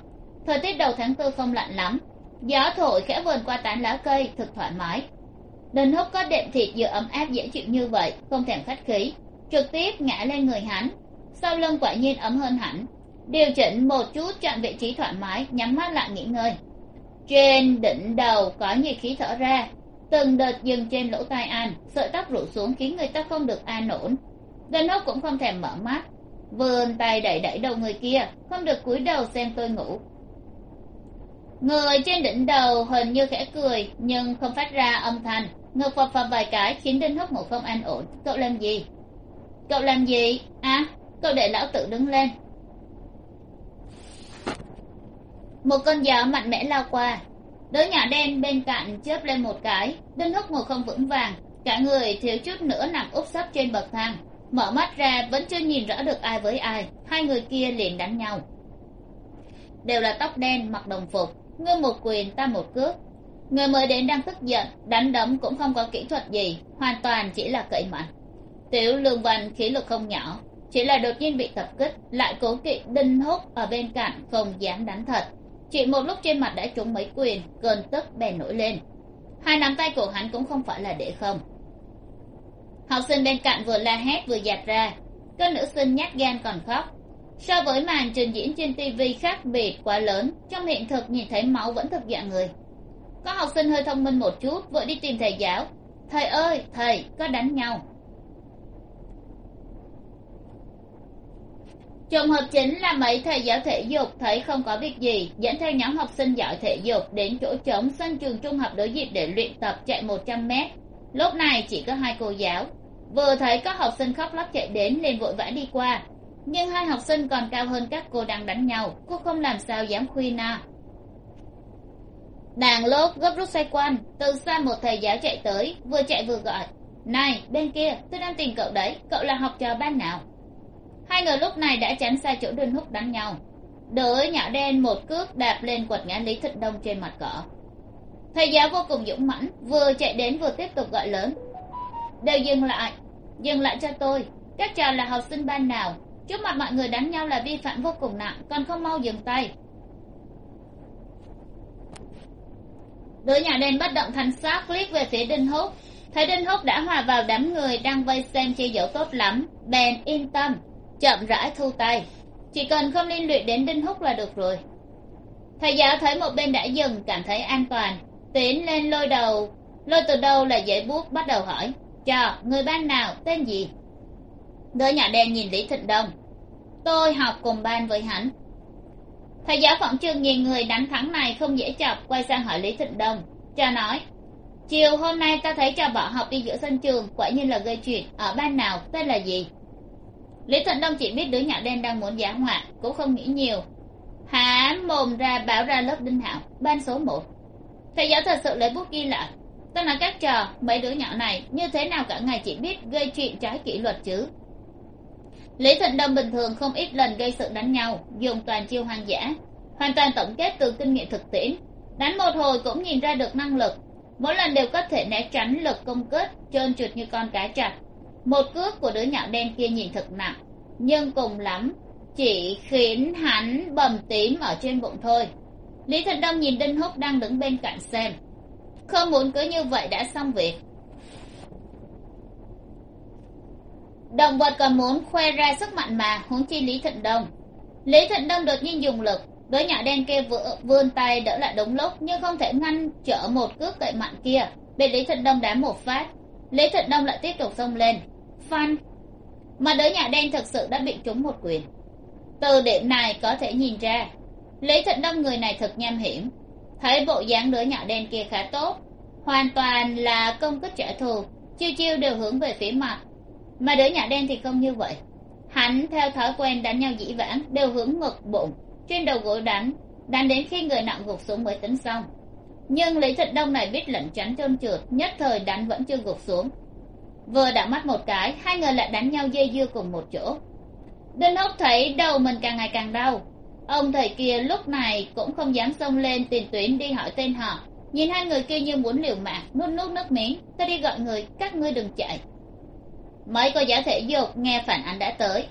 thời tiết đầu tháng tư không lạnh lắm. Gió thổi khẽ vườn qua tán lá cây thật thoải mái. Đinh húc có đệm thịt dựa ấm áp dễ chịu như vậy, không thèm khách khí. Trực tiếp ngã lên người hắn. Sau lưng quả nhiên ấm hơn hẳn. Điều chỉnh một chút chọn vị trí thoải mái, nhắm mắt lại nghỉ ngơi. Trên đỉnh đầu có nhiệt khí thở ra. Từng đợt dừng trên lỗ tai an sợi tóc rủ xuống khiến người ta không được an ổn đinh hốc cũng không thèm mở mắt. Vươn tay đẩy đẩy đầu người kia, không được cúi đầu xem tôi ngủ. Người trên đỉnh đầu hình như khẽ cười, nhưng không phát ra âm thanh. Ngực phập phập vài cái khiến đinh húc ngủ không an ổn cậu làm gì? Cậu làm gì? À cậu để lão tử đứng lên. Một cơn gió mạnh mẽ lao qua. Đứa nhỏ đen bên cạnh chớp lên một cái. Đinh húc ngồi không vững vàng. Cả người thiếu chút nữa nằm úp sấp trên bậc thang mở mắt ra, vẫn chưa nhìn rõ được ai với ai. Hai người kia liền đánh nhau. Đều là tóc đen, mặc đồng phục. Ngươi một quyền, ta một cước. Người mới đến đang tức giận, đánh đấm cũng không có kỹ thuật gì. Hoàn toàn chỉ là cậy mạnh. Tiểu lương văn khí lực không nhỏ. Chỉ là đột nhiên bị tập kích, lại cố kỵ đinh húc ở bên cạnh, không dám đánh thật. Chỉ một lúc trên mặt đã trúng mấy quyền, cơn tức bèn nổi lên. Hai nắm tay của hắn cũng không phải là để không học sinh bên cạnh vừa la hét vừa dạt ra. Có nữ sinh nhát gan còn khóc. So với màn trình diễn trên tv khác biệt quá lớn, trong hiện thực nhìn thấy máu vẫn thực dạng người. Có học sinh hơi thông minh một chút, vội đi tìm thầy giáo. Thầy ơi, thầy, có đánh nhau. Trùng hợp chính là mấy thầy giáo thể dục thấy không có việc gì, dẫn theo nhóm học sinh giỏi thể dục đến chỗ trống sân trường trung học đối diện để luyện tập chạy một trăm mét. Lúc này chỉ có hai cô giáo vừa thấy các học sinh khóc lóc chạy đến liền vội vã đi qua. Nhưng hai học sinh còn cao hơn các cô đang đánh nhau, cô không làm sao dám khuyên à đàn lốp gấp rút xoay quanh, từ xa một thầy giáo chạy tới, vừa chạy vừa gọi, này, bên kia, tôi đang tìm cậu đấy, cậu là học trò ban nào? Hai người lúc này đã tránh xa chỗ đinh húc đánh nhau. Đứa nhỏ đen một cước đạp lên quật ngã lý thịnh đông trên mặt cỏ. Thầy giáo vô cùng dũng mãnh, vừa chạy đến vừa tiếp tục gọi lớn đều dừng lại dừng lại cho tôi. Các trò là học sinh ban nào, trước mặt mọi người đánh nhau là vi phạm vô cùng nặng, còn không mau dừng tay. Đứa nhà đen bất động thanh sát liếc về phía đinh húc. Thấy đinh húc đã hòa vào đám người đang vây xem che giấu tốt lắm, bèn yên tâm, chậm rãi thu tay. Chỉ cần không liên lụy đến đinh húc là được rồi. Thầy giáo thấy một bên đã dừng, cảm thấy an toàn, tiến lên lôi đầu. Lôi từ đâu là dễ bút bắt đầu hỏi chờ người ban nào tên gì? Đứa nhỏ đen nhìn lý thịnh đông. Tôi học cùng ban với hắn. Thầy giáo phỏng trường nhìn người đánh thắng này không dễ chọc, quay sang hỏi lý thịnh đông, cha nói, chiều hôm nay ta thấy cha bỏ học đi giữa sân trường, quả nhiên là gây chuyện. Ở ban nào, tên là gì? Lý thịnh đông chỉ biết đứa nhỏ đen đang muốn giả ngoại cũng không nghĩ nhiều. Há mồm ra báo ra lớp đinh hảo, ban số một. Thầy giáo thật sự lấy bút ghi lại tôi nói các trò mấy đứa nhỏ này, như thế nào cả ngày chỉ biết gây chuyện trái kỷ luật chứ? Lý Thịnh đông bình thường không ít lần gây sự đánh nhau, dùng toàn chiêu hoang dã, hoàn toàn tổng kết từ kinh nghiệm thực tiễn. Đánh một hồi cũng nhìn ra được năng lực, mỗi lần đều có thể né tránh lực công kích, trơn trượt như con cá chạch một cước của đứa nhỏ đen kia nhìn thật nặng, nhưng cùng lắm, chỉ khiến hắn bầm tím ở trên bụng thôi. Lý Thịnh đông nhìn đinh húc đang đứng bên cạnh xem không muốn cứ như vậy đã xong việc. Động vật còn muốn khoe ra sức mạnh mà, huống chi lý thịnh đông. Lý thịnh đông đột nhiên dùng lực đứa nhỏ đen kia vươn tay đỡ lại đúng lúc nhưng không thể ngăn trở một cước cậy mạnh kia, bị lý thịnh đông đá một phát. Lý thịnh đông lại tiếp tục xông lên. Phanh! Mà đứa nhỏ đen thực sự đã bị trúng một quyền. Từ điểm này có thể nhìn ra, lý thịnh đông người này thật nham hiểm thấy bộ dáng đứa nhỏ đen kia khá tốt, hoàn toàn là công kích trả thù, chiêu chiêu đều hướng về phía mặt. Mà đứa nhỏ đen thì không như vậy. Hắn theo thói quen đánh nhau dĩ vãng, đều hướng ngực, bụng, trên đầu gối đánh đánh đến khi người nặng gục xuống mới tính xong. Nhưng lý thịnh đông này biết lẩn tránh trơn trượt, nhất thời đánh vẫn chưa gục xuống. Vừa đã mắt một cái, hai người lại đánh nhau dây dưa cùng một chỗ. Đinh húc thấy đầu mình càng ngày càng đau ông thầy kia lúc này cũng không dám xông lên tiền tuyến đi hỏi tên họ. Nhìn hai người kia như muốn liều mạng, nuốt nuốt nước miếng, ta đi gọi người, các ngươi đừng chạy. Mấy cô giáo thể dục nghe phản ánh đã tới.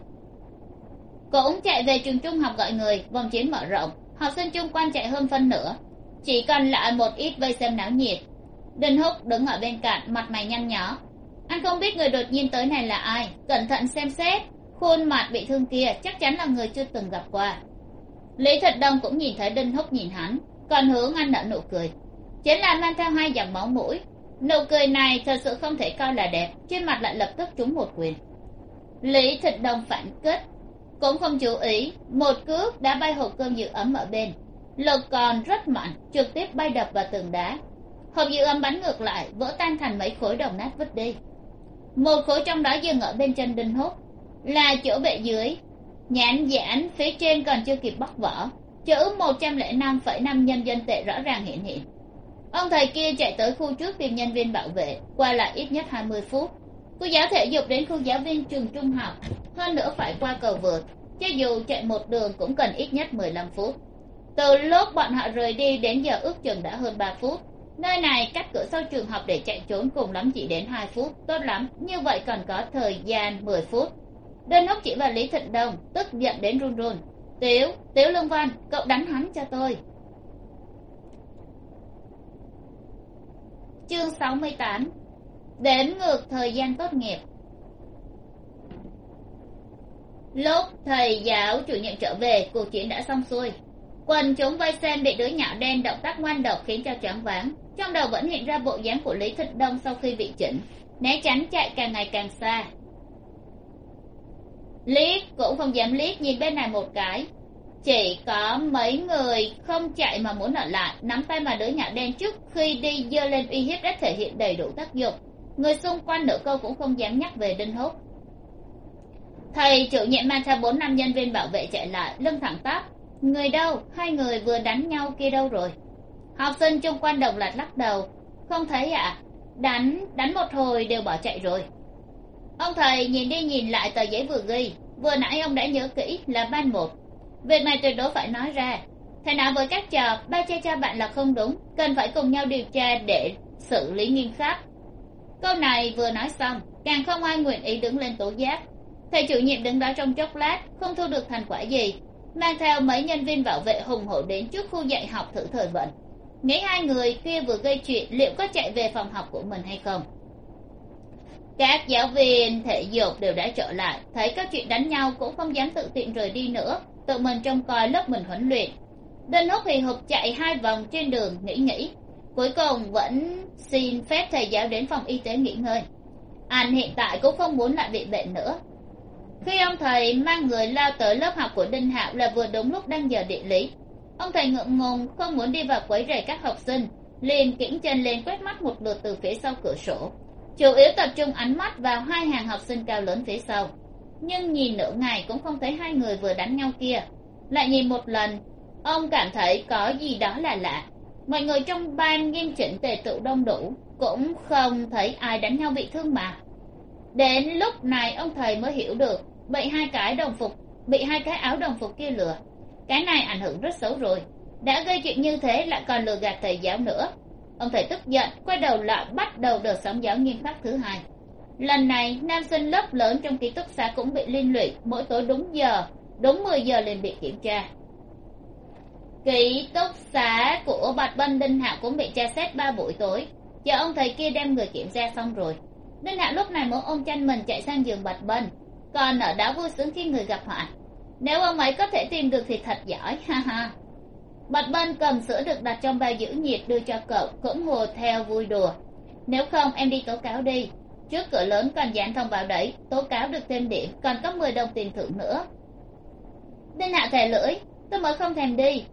Cũng chạy về trường trung học gọi người, vòng chiến mở rộng, học sinh chung quanh chạy hơn phân nửa. Chỉ còn lại một ít vây xem náo nhiệt. Đinh húc đứng ở bên cạnh, mặt mày nhăn nhó. Anh không biết người đột nhiên tới này là ai, cẩn thận xem xét, khuôn mặt bị thương kia chắc chắn là người chưa từng gặp qua lý thật đông cũng nhìn thấy đinh húc nhìn hắn, còn hướng anh nở nụ cười. Chính là mang theo hai dòng máu mũi. Nụ cười này thật sự không thể coi là đẹp, trên mặt lại lập tức trúng một quyền. Lý thịt đông phản kích, cũng không chú ý, một cước đã bay hộp cơm dự ấm ở bên. Lực còn rất mạnh, trực tiếp bay đập vào tường đá. Hộp dự ấm bắn ngược lại, vỡ tan thành mấy khối đồng nát vứt đi. Một khối trong đó dừng ở bên chân đinh húc, là chỗ bệ dưới nhãn giãn phía trên còn chưa kịp bóc vỏ chữ một trăm lẻ năm phẩy năm nhân dân tệ rõ ràng hiện hiện. Ông thầy kia chạy tới khu trước tìm nhân viên bảo vệ, qua lại ít nhất hai mươi phút. Cô giáo thể dục đến khu giáo viên trường trung học, hơn nữa phải qua cầu vượt, cho dù chạy một đường cũng cần ít nhất mười lăm phút. Từ lúc bọn họ rời đi đến giờ ước chừng đã hơn ba phút. Nơi này cách cửa sau trường học để chạy trốn cùng lắm chỉ đến hai phút, tốt lắm. Như vậy còn có thời gian mười phút đơn ốc chỉ vào lý thịnh đông tức giận đến run run. Tiếu tiếu lương văn, cậu đánh hắn cho tôi. Chương sáu mươi tám. Đếm ngược thời gian tốt nghiệp. Lúc thầy giáo chủ nhiệm trở về, cuộc chiến đã xong xuôi. Quần chúng vây xem bị đứa nhỏ đen động tác ngoan độc khiến cho choáng váng. Trong đầu vẫn hiện ra bộ dáng của lý thịnh đông sau khi bị chỉnh. Né tránh chạy càng ngày càng xa liếc cũng không dám liếc nhìn bên này một cái. Chỉ có mấy người không chạy mà muốn ở lại, nắm tay mà đứa nhỏ đen trước khi đi giơ lên uy hiếp đã thể hiện đầy đủ tác dụng. Người xung quanh nửa câu cũng không dám nhắc về đinh húc. Thầy chủ nhiệm mang theo bốn năm nhân viên bảo vệ chạy lại, lưng thẳng tắp. Người đâu? Hai người vừa đánh nhau kia đâu rồi? Học sinh chung quanh đồng loạt lắc đầu. Không thấy ạ. À? đánh đánh một hồi đều bỏ chạy rồi ông thầy nhìn đi nhìn lại tờ giấy vừa ghi. Vừa nãy ông đã nhớ kỹ là ban một. Việc này tuyệt đối phải nói ra. Thầy nói với các trò, ba cha cha bạn là không đúng, cần phải cùng nhau điều tra để xử lý nghiêm khắc. Câu này vừa nói xong, càng không ai nguyện ý đứng lên tố giác. Thầy chủ nhiệm đứng đó trong chốc lát, không thu được thành quả gì, mang theo mấy nhân viên bảo vệ hùng hổ đến trước khu dạy học thử thời vận. Nghĩ hai người kia vừa gây chuyện liệu có chạy về phòng học của mình hay không? Các giáo viên, thể dục đều đã trở lại. Thấy các chuyện đánh nhau cũng không dám tự tiện rời đi nữa. Tự mình trông coi lớp mình huấn luyện. Đinh húc hì hục chạy hai vòng trên đường, nghĩ nghĩ. Cuối cùng vẫn xin phép thầy giáo đến phòng y tế nghỉ ngơi. Anh hiện tại cũng không muốn lại bị bệnh nữa. Khi ông thầy mang người lao tới lớp học của đinh hạo là vừa đúng lúc đang giờ địa lý. Ông thầy ngượng ngùng, không muốn đi vào quấy rầy các học sinh. Liền kiễng chân lên quét mắt một lượt từ phía sau cửa sổ chủ yếu tập trung ánh mắt vào hai hàng học sinh cao lớn phía sau. Nhưng nhìn nửa ngày cũng không thấy hai người vừa đánh nhau kia. Lại nhìn một lần, ông cảm thấy có gì đó là lạ. Mọi người trong ban nghiêm chỉnh tề tựu đông đủ, cũng không thấy ai đánh nhau bị thương mà. Đến lúc này ông thầy mới hiểu được, bị hai cái đồng phục, bị hai cái áo đồng phục kia lừa. Cái này ảnh hưởng rất xấu rồi. Đã gây chuyện như thế lại còn lừa gạt thầy giáo nữa ông thầy tức giận, quay đầu lại bắt đầu đợt sóng giáo nghiêm khắc thứ hai. Lần này, nam sinh lớp lớn trong ký túc xá cũng bị liên lụy, mỗi tối đúng giờ, đúng mười giờ liền bị kiểm tra. Ký túc xá của bạch bân đinh hạo cũng bị tra xét ba buổi tối. Chờ ông thầy kia đem người kiểm tra xong rồi. Đinh hạo lúc này muốn ôm chăn mình chạy sang giường bạch bân, còn ở đó vui sướng khi người gặp họa. Nếu ông ấy có thể tìm được thì thật giỏi, ha ha bạch bân cầm sữa được đặt trong bao giữ nhiệt đưa cho cậu, cũng ngồi theo vui đùa. Nếu không, em đi tố cáo đi. Trước cửa lớn còn dán thông báo đấy, tố cáo được thêm điểm, còn có mười đồng tiền thưởng nữa. Đinh hạ thè lưỡi, tôi mới không thèm đi.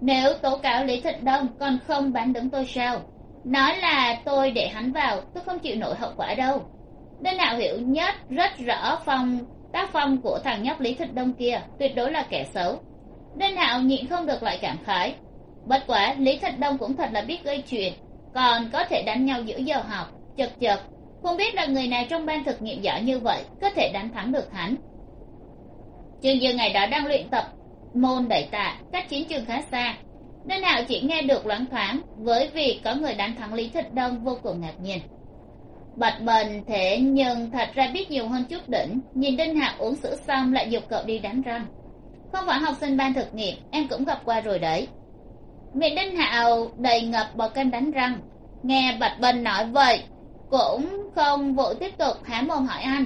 Nếu tố cáo lý thịnh đông, còn không bán đứng tôi sao? Nói là tôi để hắn vào, tôi không chịu nổi hậu quả đâu. Đinh hạo hiểu nhất, rất rõ phong, tác phong của thằng nhóc lý thịnh đông kia, tuyệt đối là kẻ xấu đinh hạo nhịn không được lại cảm khái. Bất quá, lý Thật đông cũng thật là biết gây chuyện, còn có thể đánh nhau giữa giờ học, chật chật. Không biết là người nào trong ban thực nghiệm giỏi như vậy có thể đánh thắng được hắn. Trường dương ngày đó đang luyện tập môn đẩy tạ, cách chiến trường khá xa. Đinh hạo chỉ nghe được loáng thoáng, với việc có người đánh thắng lý Thật đông vô cùng ngạc nhiên. Bạch bần thế nhưng thật ra biết nhiều hơn chút đỉnh. Nhìn đinh hạo uống sữa xong lại dục cậu đi đánh răng không phải học sinh ban thực nghiệm, em cũng gặp qua rồi đấy. Miệng đinh hạo đầy ngập bọt kem đánh răng. Nghe bạch bình nói vậy, cũng không vội tiếp tục há mồm hỏi anh.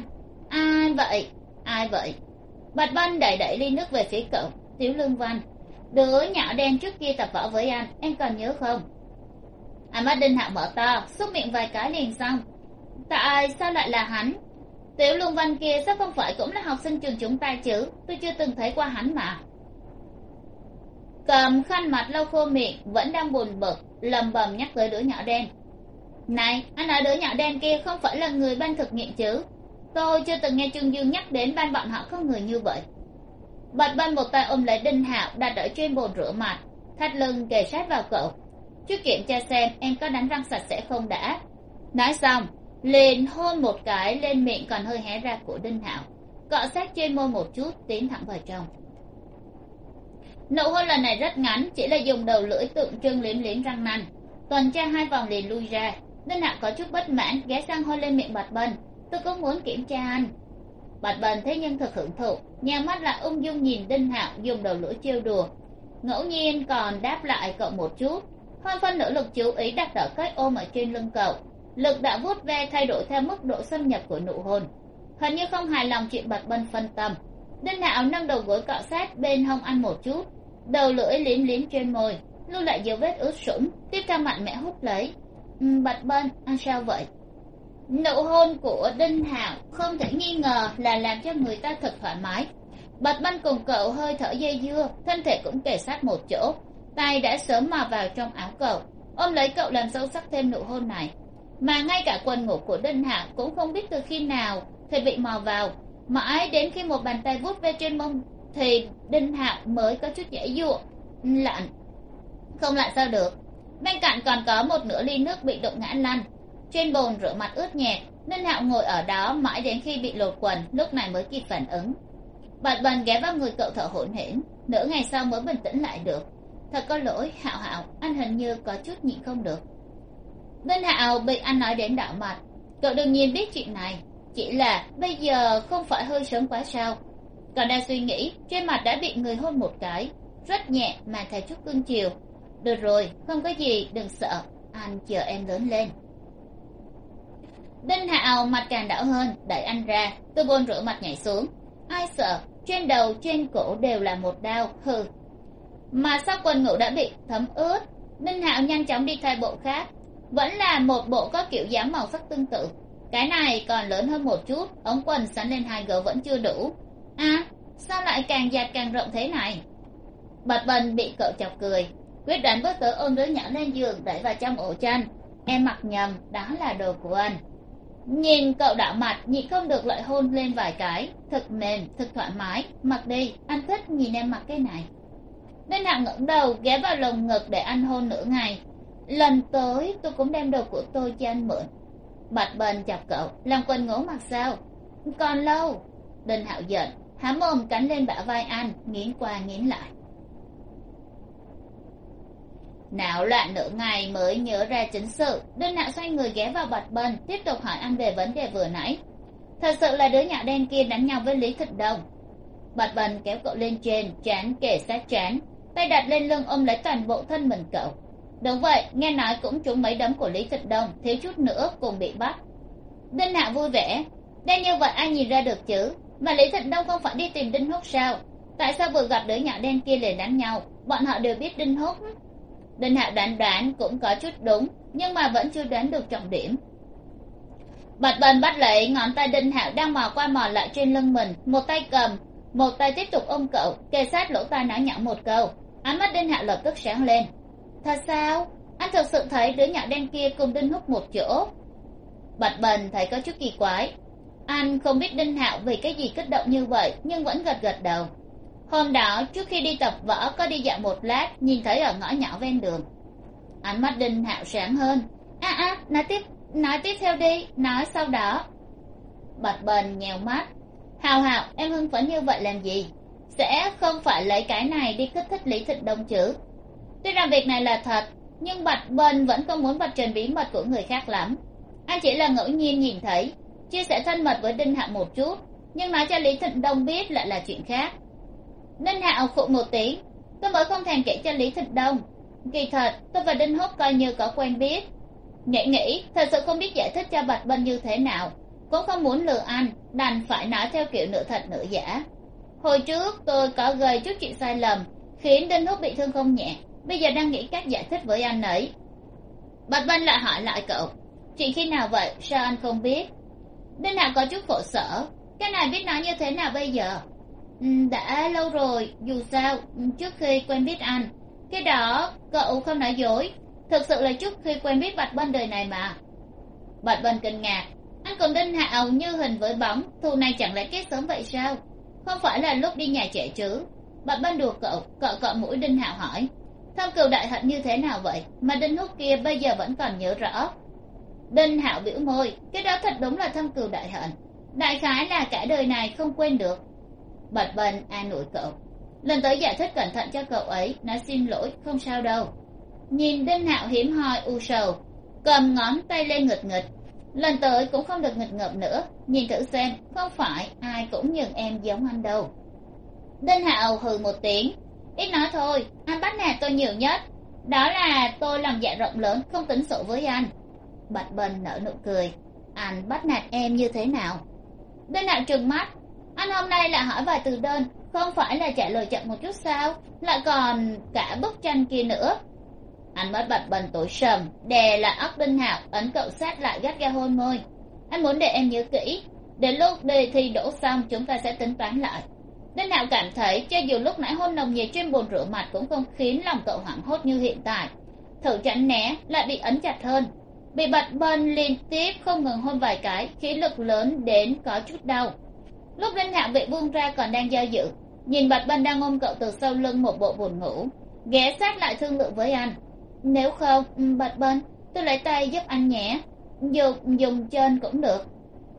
Ai vậy? Ai vậy? Bạch bân đẩy đẩy ly nước về phía cậu, tiểu lương văn. Đứa nhỏ đen trước kia tập võ với anh, em còn nhớ không? Ánh mắt đinh hạo mở to, xúc miệng vài cái liền xong. Tại sao lại là hắn? Tiểu lương văn kia sao không phải cũng là học sinh trường chúng ta chứ? Tôi chưa từng thấy qua hắn mà. Cầm khăn mặt lau khô miệng, vẫn đang buồn bực, lầm bầm nhắc tới đứa nhỏ đen. Này, anh nói đứa nhỏ đen kia không phải là người ban thực nghiệm chứ? Tôi chưa từng nghe trương dương nhắc đến ban bọn họ có người như vậy. Bật ban một tay ôm lấy đinh hạo, đặt ở trên bồn rửa mặt, thắt lưng kề sát vào cậu. Trước kiểm tra xem em có đánh răng sạch sẽ không đã. Nói xong liền hôn một cái lên miệng còn hơi hé ra của đinh hạo cọ sát trên môi một chút, tiến thẳng vào trong. Nụ hôn lần này rất ngắn, chỉ là dùng đầu lưỡi tượng trưng liếm liếm răng nanh. Tuần tra hai vòng liền lui ra. Đinh hạo có chút bất mãn, ghé sang hôn lên miệng bạch Bần tôi cũng muốn kiểm tra anh. Bạch bần thế nhưng thật hưởng thụ, nhà mắt lại ung dung nhìn đinh hạo dùng đầu lưỡi trêu đùa. Ngẫu nhiên còn đáp lại cậu một chút. Hơn phân nỗ lực chú ý đặt ở cái ôm ở trên lưng cậu lực đạo vuốt ve thay đổi theo mức độ xâm nhập của nụ hôn. Hình như không hài lòng chuyện bạch bân phân tâm. Đinh hạo nâng đầu gối cọ sát bên hông ăn một chút. Đầu lưỡi liếm liếm trên môi, lưu lại dấu vết ướt sũng, tiếp theo mạnh mẽ hút lấy. Ừ, bật bạch bân anh sao vậy? Nụ hôn của đinh hạo không thể nghi ngờ là làm cho người ta thật thoải mái. Bạch bân cùng cậu hơi thở dây dưa, thân thể cũng kề sát một chỗ. Tay đã sớm mò vào trong áo cậu. Ôm lấy cậu làm sâu sắc thêm nụ hôn này mà ngay cả quần ngủ của đinh hạo cũng không biết từ khi nào thì bị mò vào. Mãi đến khi một bàn tay vuốt ve trên mông thì đinh hạo mới có chút dễ dụa, lạnh. Không lại sao được. Bên cạnh còn có một nửa ly nước bị đụng ngã lăn. Trên bồn rửa mặt ướt nhẹt. Đinh hạo ngồi ở đó mãi đến khi bị lột quần, lúc này mới kịp phản ứng. Bật bần ghé vào người cậu thở hổn hển, nửa ngày sau mới bình tĩnh lại được. Thật có lỗi, hạo hạo, anh hình như có chút nhịn không được ninh hạo bị anh nói đến đạo mặt. Cậu đương nhiên biết chuyện này. Chỉ là bây giờ không phải hơi sớm quá sao. Còn đang suy nghĩ, trên mặt đã bị người hôn một cái. Rất nhẹ mà thầy chút cưng chiều. Được rồi, không có gì, đừng sợ. Anh chờ em lớn lên. Đinh hạo mặt càng đỏ hơn, đẩy anh ra. Tôi buồn rửa mặt nhảy xuống. Ai sợ, trên đầu, trên cổ đều là một đau, hừ. Mà sau quần ngủ đã bị thấm ướt đinh hạo nhanh chóng đi thay bộ khác vẫn là một bộ có kiểu dáng màu sắc tương tự. Cái này còn lớn hơn một chút, ống quần sắn lên hai gấu vẫn chưa đủ. À sao lại càng dạt càng rộng thế này? Bật bần bị cậu chọc cười, quyết đoán bước tới ôm đứa nhỏ lên giường đẩy vào trong ổ chăn. Em mặc nhầm, đó là đồ của anh. Nhìn cậu đảo mặt nhị không được lại hôn lên vài cái. Thật mềm, thật thoải mái. Mặc đi, anh thích nhìn em mặc cái này. Nên hạng ngẩng đầu, ghé vào lồng ngực để anh hôn nửa ngày lần tới tôi cũng đem đồ của tôi cho anh mượn. Bạch Bền chọc cậu làm quần ngủ mặc sao? Còn lâu? Đinh hạo giận, há mồm cắn lên bả vai anh, nghiến qua nghiến lại. Não loạn nửa ngày mới nhớ ra chính sự, đinh hạo xoay người ghé vào bạch bần tiếp tục hỏi anh về vấn đề vừa nãy. Thật sự là đứa nhỏ đen kia đánh nhau với lý thịnh đông. Bạch bần kéo cậu lên trên, chán kể sát chán, tay đặt lên lưng ôm lấy toàn bộ thân mình cậu đúng vậy, nghe nói cũng trúng mấy đấm của lý thịnh đông, thiếu chút nữa cùng bị bắt. Đinh hạ vui vẻ đen như vậy ai nhìn ra được chứ? Mà lý thịnh đông không phải đi tìm đinh húc sao? Tại sao vừa gặp đứa nhỏ đen kia liền đánh nhau? Bọn họ đều biết đinh húc. Đinh hạ đoán đoán cũng có chút đúng, nhưng mà vẫn chưa đoán được trọng điểm. Bạch bần bắt lấy ngón tay đinh hạo đang mò qua mò lại trên lưng mình, một tay cầm, một tay tiếp tục ôm cậu, kề sát lỗ tai nói nhỏ một câu. Ánh mắt đinh hạo lập tức sáng lên thật sao? Anh thật sự thấy đứa nhỏ đen kia cùng đinh húc một chỗ. Bạch bần thấy có chút kỳ quái. Anh không biết đinh hạo vì cái gì kích động như vậy, nhưng vẫn gật gật đầu. Hôm đó, trước khi đi tập võ, có đi dạo một lát, nhìn thấy ở ngõ nhỏ ven đường. Ánh mắt đinh hạo sáng hơn. A a, nói tiếp nói tiếp theo đi, nói sau đó. Bạch bần nhèo mắt. Hào hào em hưng phấn như vậy làm gì? Sẽ không phải lấy cái này đi kích thích lý thịnh đông chứ tuy rằng việc này là thật, nhưng bạch bần vẫn không muốn bạch trần bí mật của người khác lắm. Anh chỉ là ngẫu nhiên nhìn thấy, chia sẻ thân mật với đinh hạo một chút, nhưng nói cho lý thịnh đông biết lại là chuyện khác. Đinh hạo khụ một tiếng, tôi mới không thèm kể cho lý thịnh đông. Kỳ thật, tôi và đinh húc coi như có quen biết. Nghĩ nghĩ, thật sự không biết giải thích cho bạch bân như thế nào, cũng không muốn lừa anh, đành phải nói theo kiểu nửa thật nửa giả. Hồi trước tôi có gây chút chuyện sai lầm, khiến đinh húc bị thương không nhẹ bây giờ đang nghĩ cách giải thích với anh ấy. Bạch vân lại hỏi lại cậu, chuyện khi nào vậy? Sao anh không biết? Đinh hạo có chút khổ sở, cái này biết nói như thế nào bây giờ? Ừ, đã lâu rồi, dù sao, trước khi quen biết anh. Cái đó, cậu không nói dối, thực sự là trước khi quen biết bạch vân đời này mà. Bạch vân kinh ngạc, anh cùng đinh hạo như hình với bóng, thù này chẳng lẽ kết sớm vậy sao? Không phải là lúc đi nhà trẻ chứ? Bạch vân đùa cậu cậu cậu mũi đinh hạo hỏi thâm cừu đại hận như thế nào vậy? Mà đinh húc kia bây giờ vẫn còn nhớ rõ. Đinh hạo biểu môi, cái đó thật đúng là thâm cừu đại hận. Đại khái là cả đời này không quên được. Bật bần an ủi cậu. Lần tới giải thích cẩn thận cho cậu ấy, nói xin lỗi, không sao đâu. Nhìn đinh hạo hiếm hoi, u sầu, cầm ngón tay lên ngực ngực lần tới cũng không được nghịch ngợm nữa. Nhìn thử xem, không phải ai cũng nhường em giống anh đâu. Đinh hạo hừ một tiếng ít nói thôi, anh bắt nạt tôi nhiều nhất. Đó là tôi lòng dạ rộng lớn, không tính sổ với anh. Bạch bần nở nụ cười. Anh bắt nạt em như thế nào? Đơn hạo trừng mắt, anh hôm nay lại hỏi vài từ đơn, không phải là trả lời chậm một chút sao? Lại còn cả bức tranh kia nữa. Anh mất bạch bần tối sầm, đè lại óc đinh hạo, ấn cậu sát lại gắt ga hôn môi. Anh muốn để em nhớ kỹ, đến lúc đề thi đổ xong, chúng ta sẽ tính toán lại đinh hạo cảm thấy cho dù lúc nãy hôn nồng nhiệt trên bồn rửa mặt cũng không khiến lòng cậu hoảng hốt như hiện tại. Thử tránh né, lại bị ấn chặt hơn. Bị bạch bần liên tiếp không ngừng hôn vài cái, khí lực lớn đến có chút đau. Lúc đinh hạo bị buông ra còn đang do dự, nhìn bạch bần đang ôm cậu từ sau lưng một bộ buồn ngủ, ghé sát lại thương lượng với anh. Nếu không ừ, bật bạch bên tôi lấy tay giúp anh nhé. Dùng dùng trên cũng được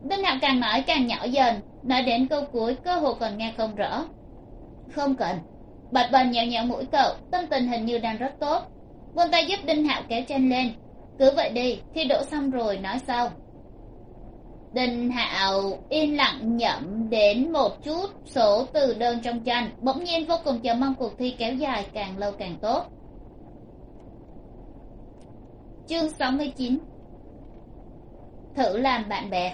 đinh hạo càng nói càng nhỏ dần, nói đến câu cuối, cơ hồ còn nghe không rõ. Không cần. Bạch bần nhẹo nhẹo mũi cậu, tâm tình hình như đang rất tốt. Vươn tay giúp đinh hạo kéo chân lên. Cứ vậy đi, thi đỗ xong rồi nói sau. Đinh hạo yên lặng nhậm đến một chút số từ đơn trong tranh bỗng nhiên vô cùng chờ mong cuộc thi kéo dài càng lâu càng tốt. Chương sáu mươi chín. Thử làm bạn bè.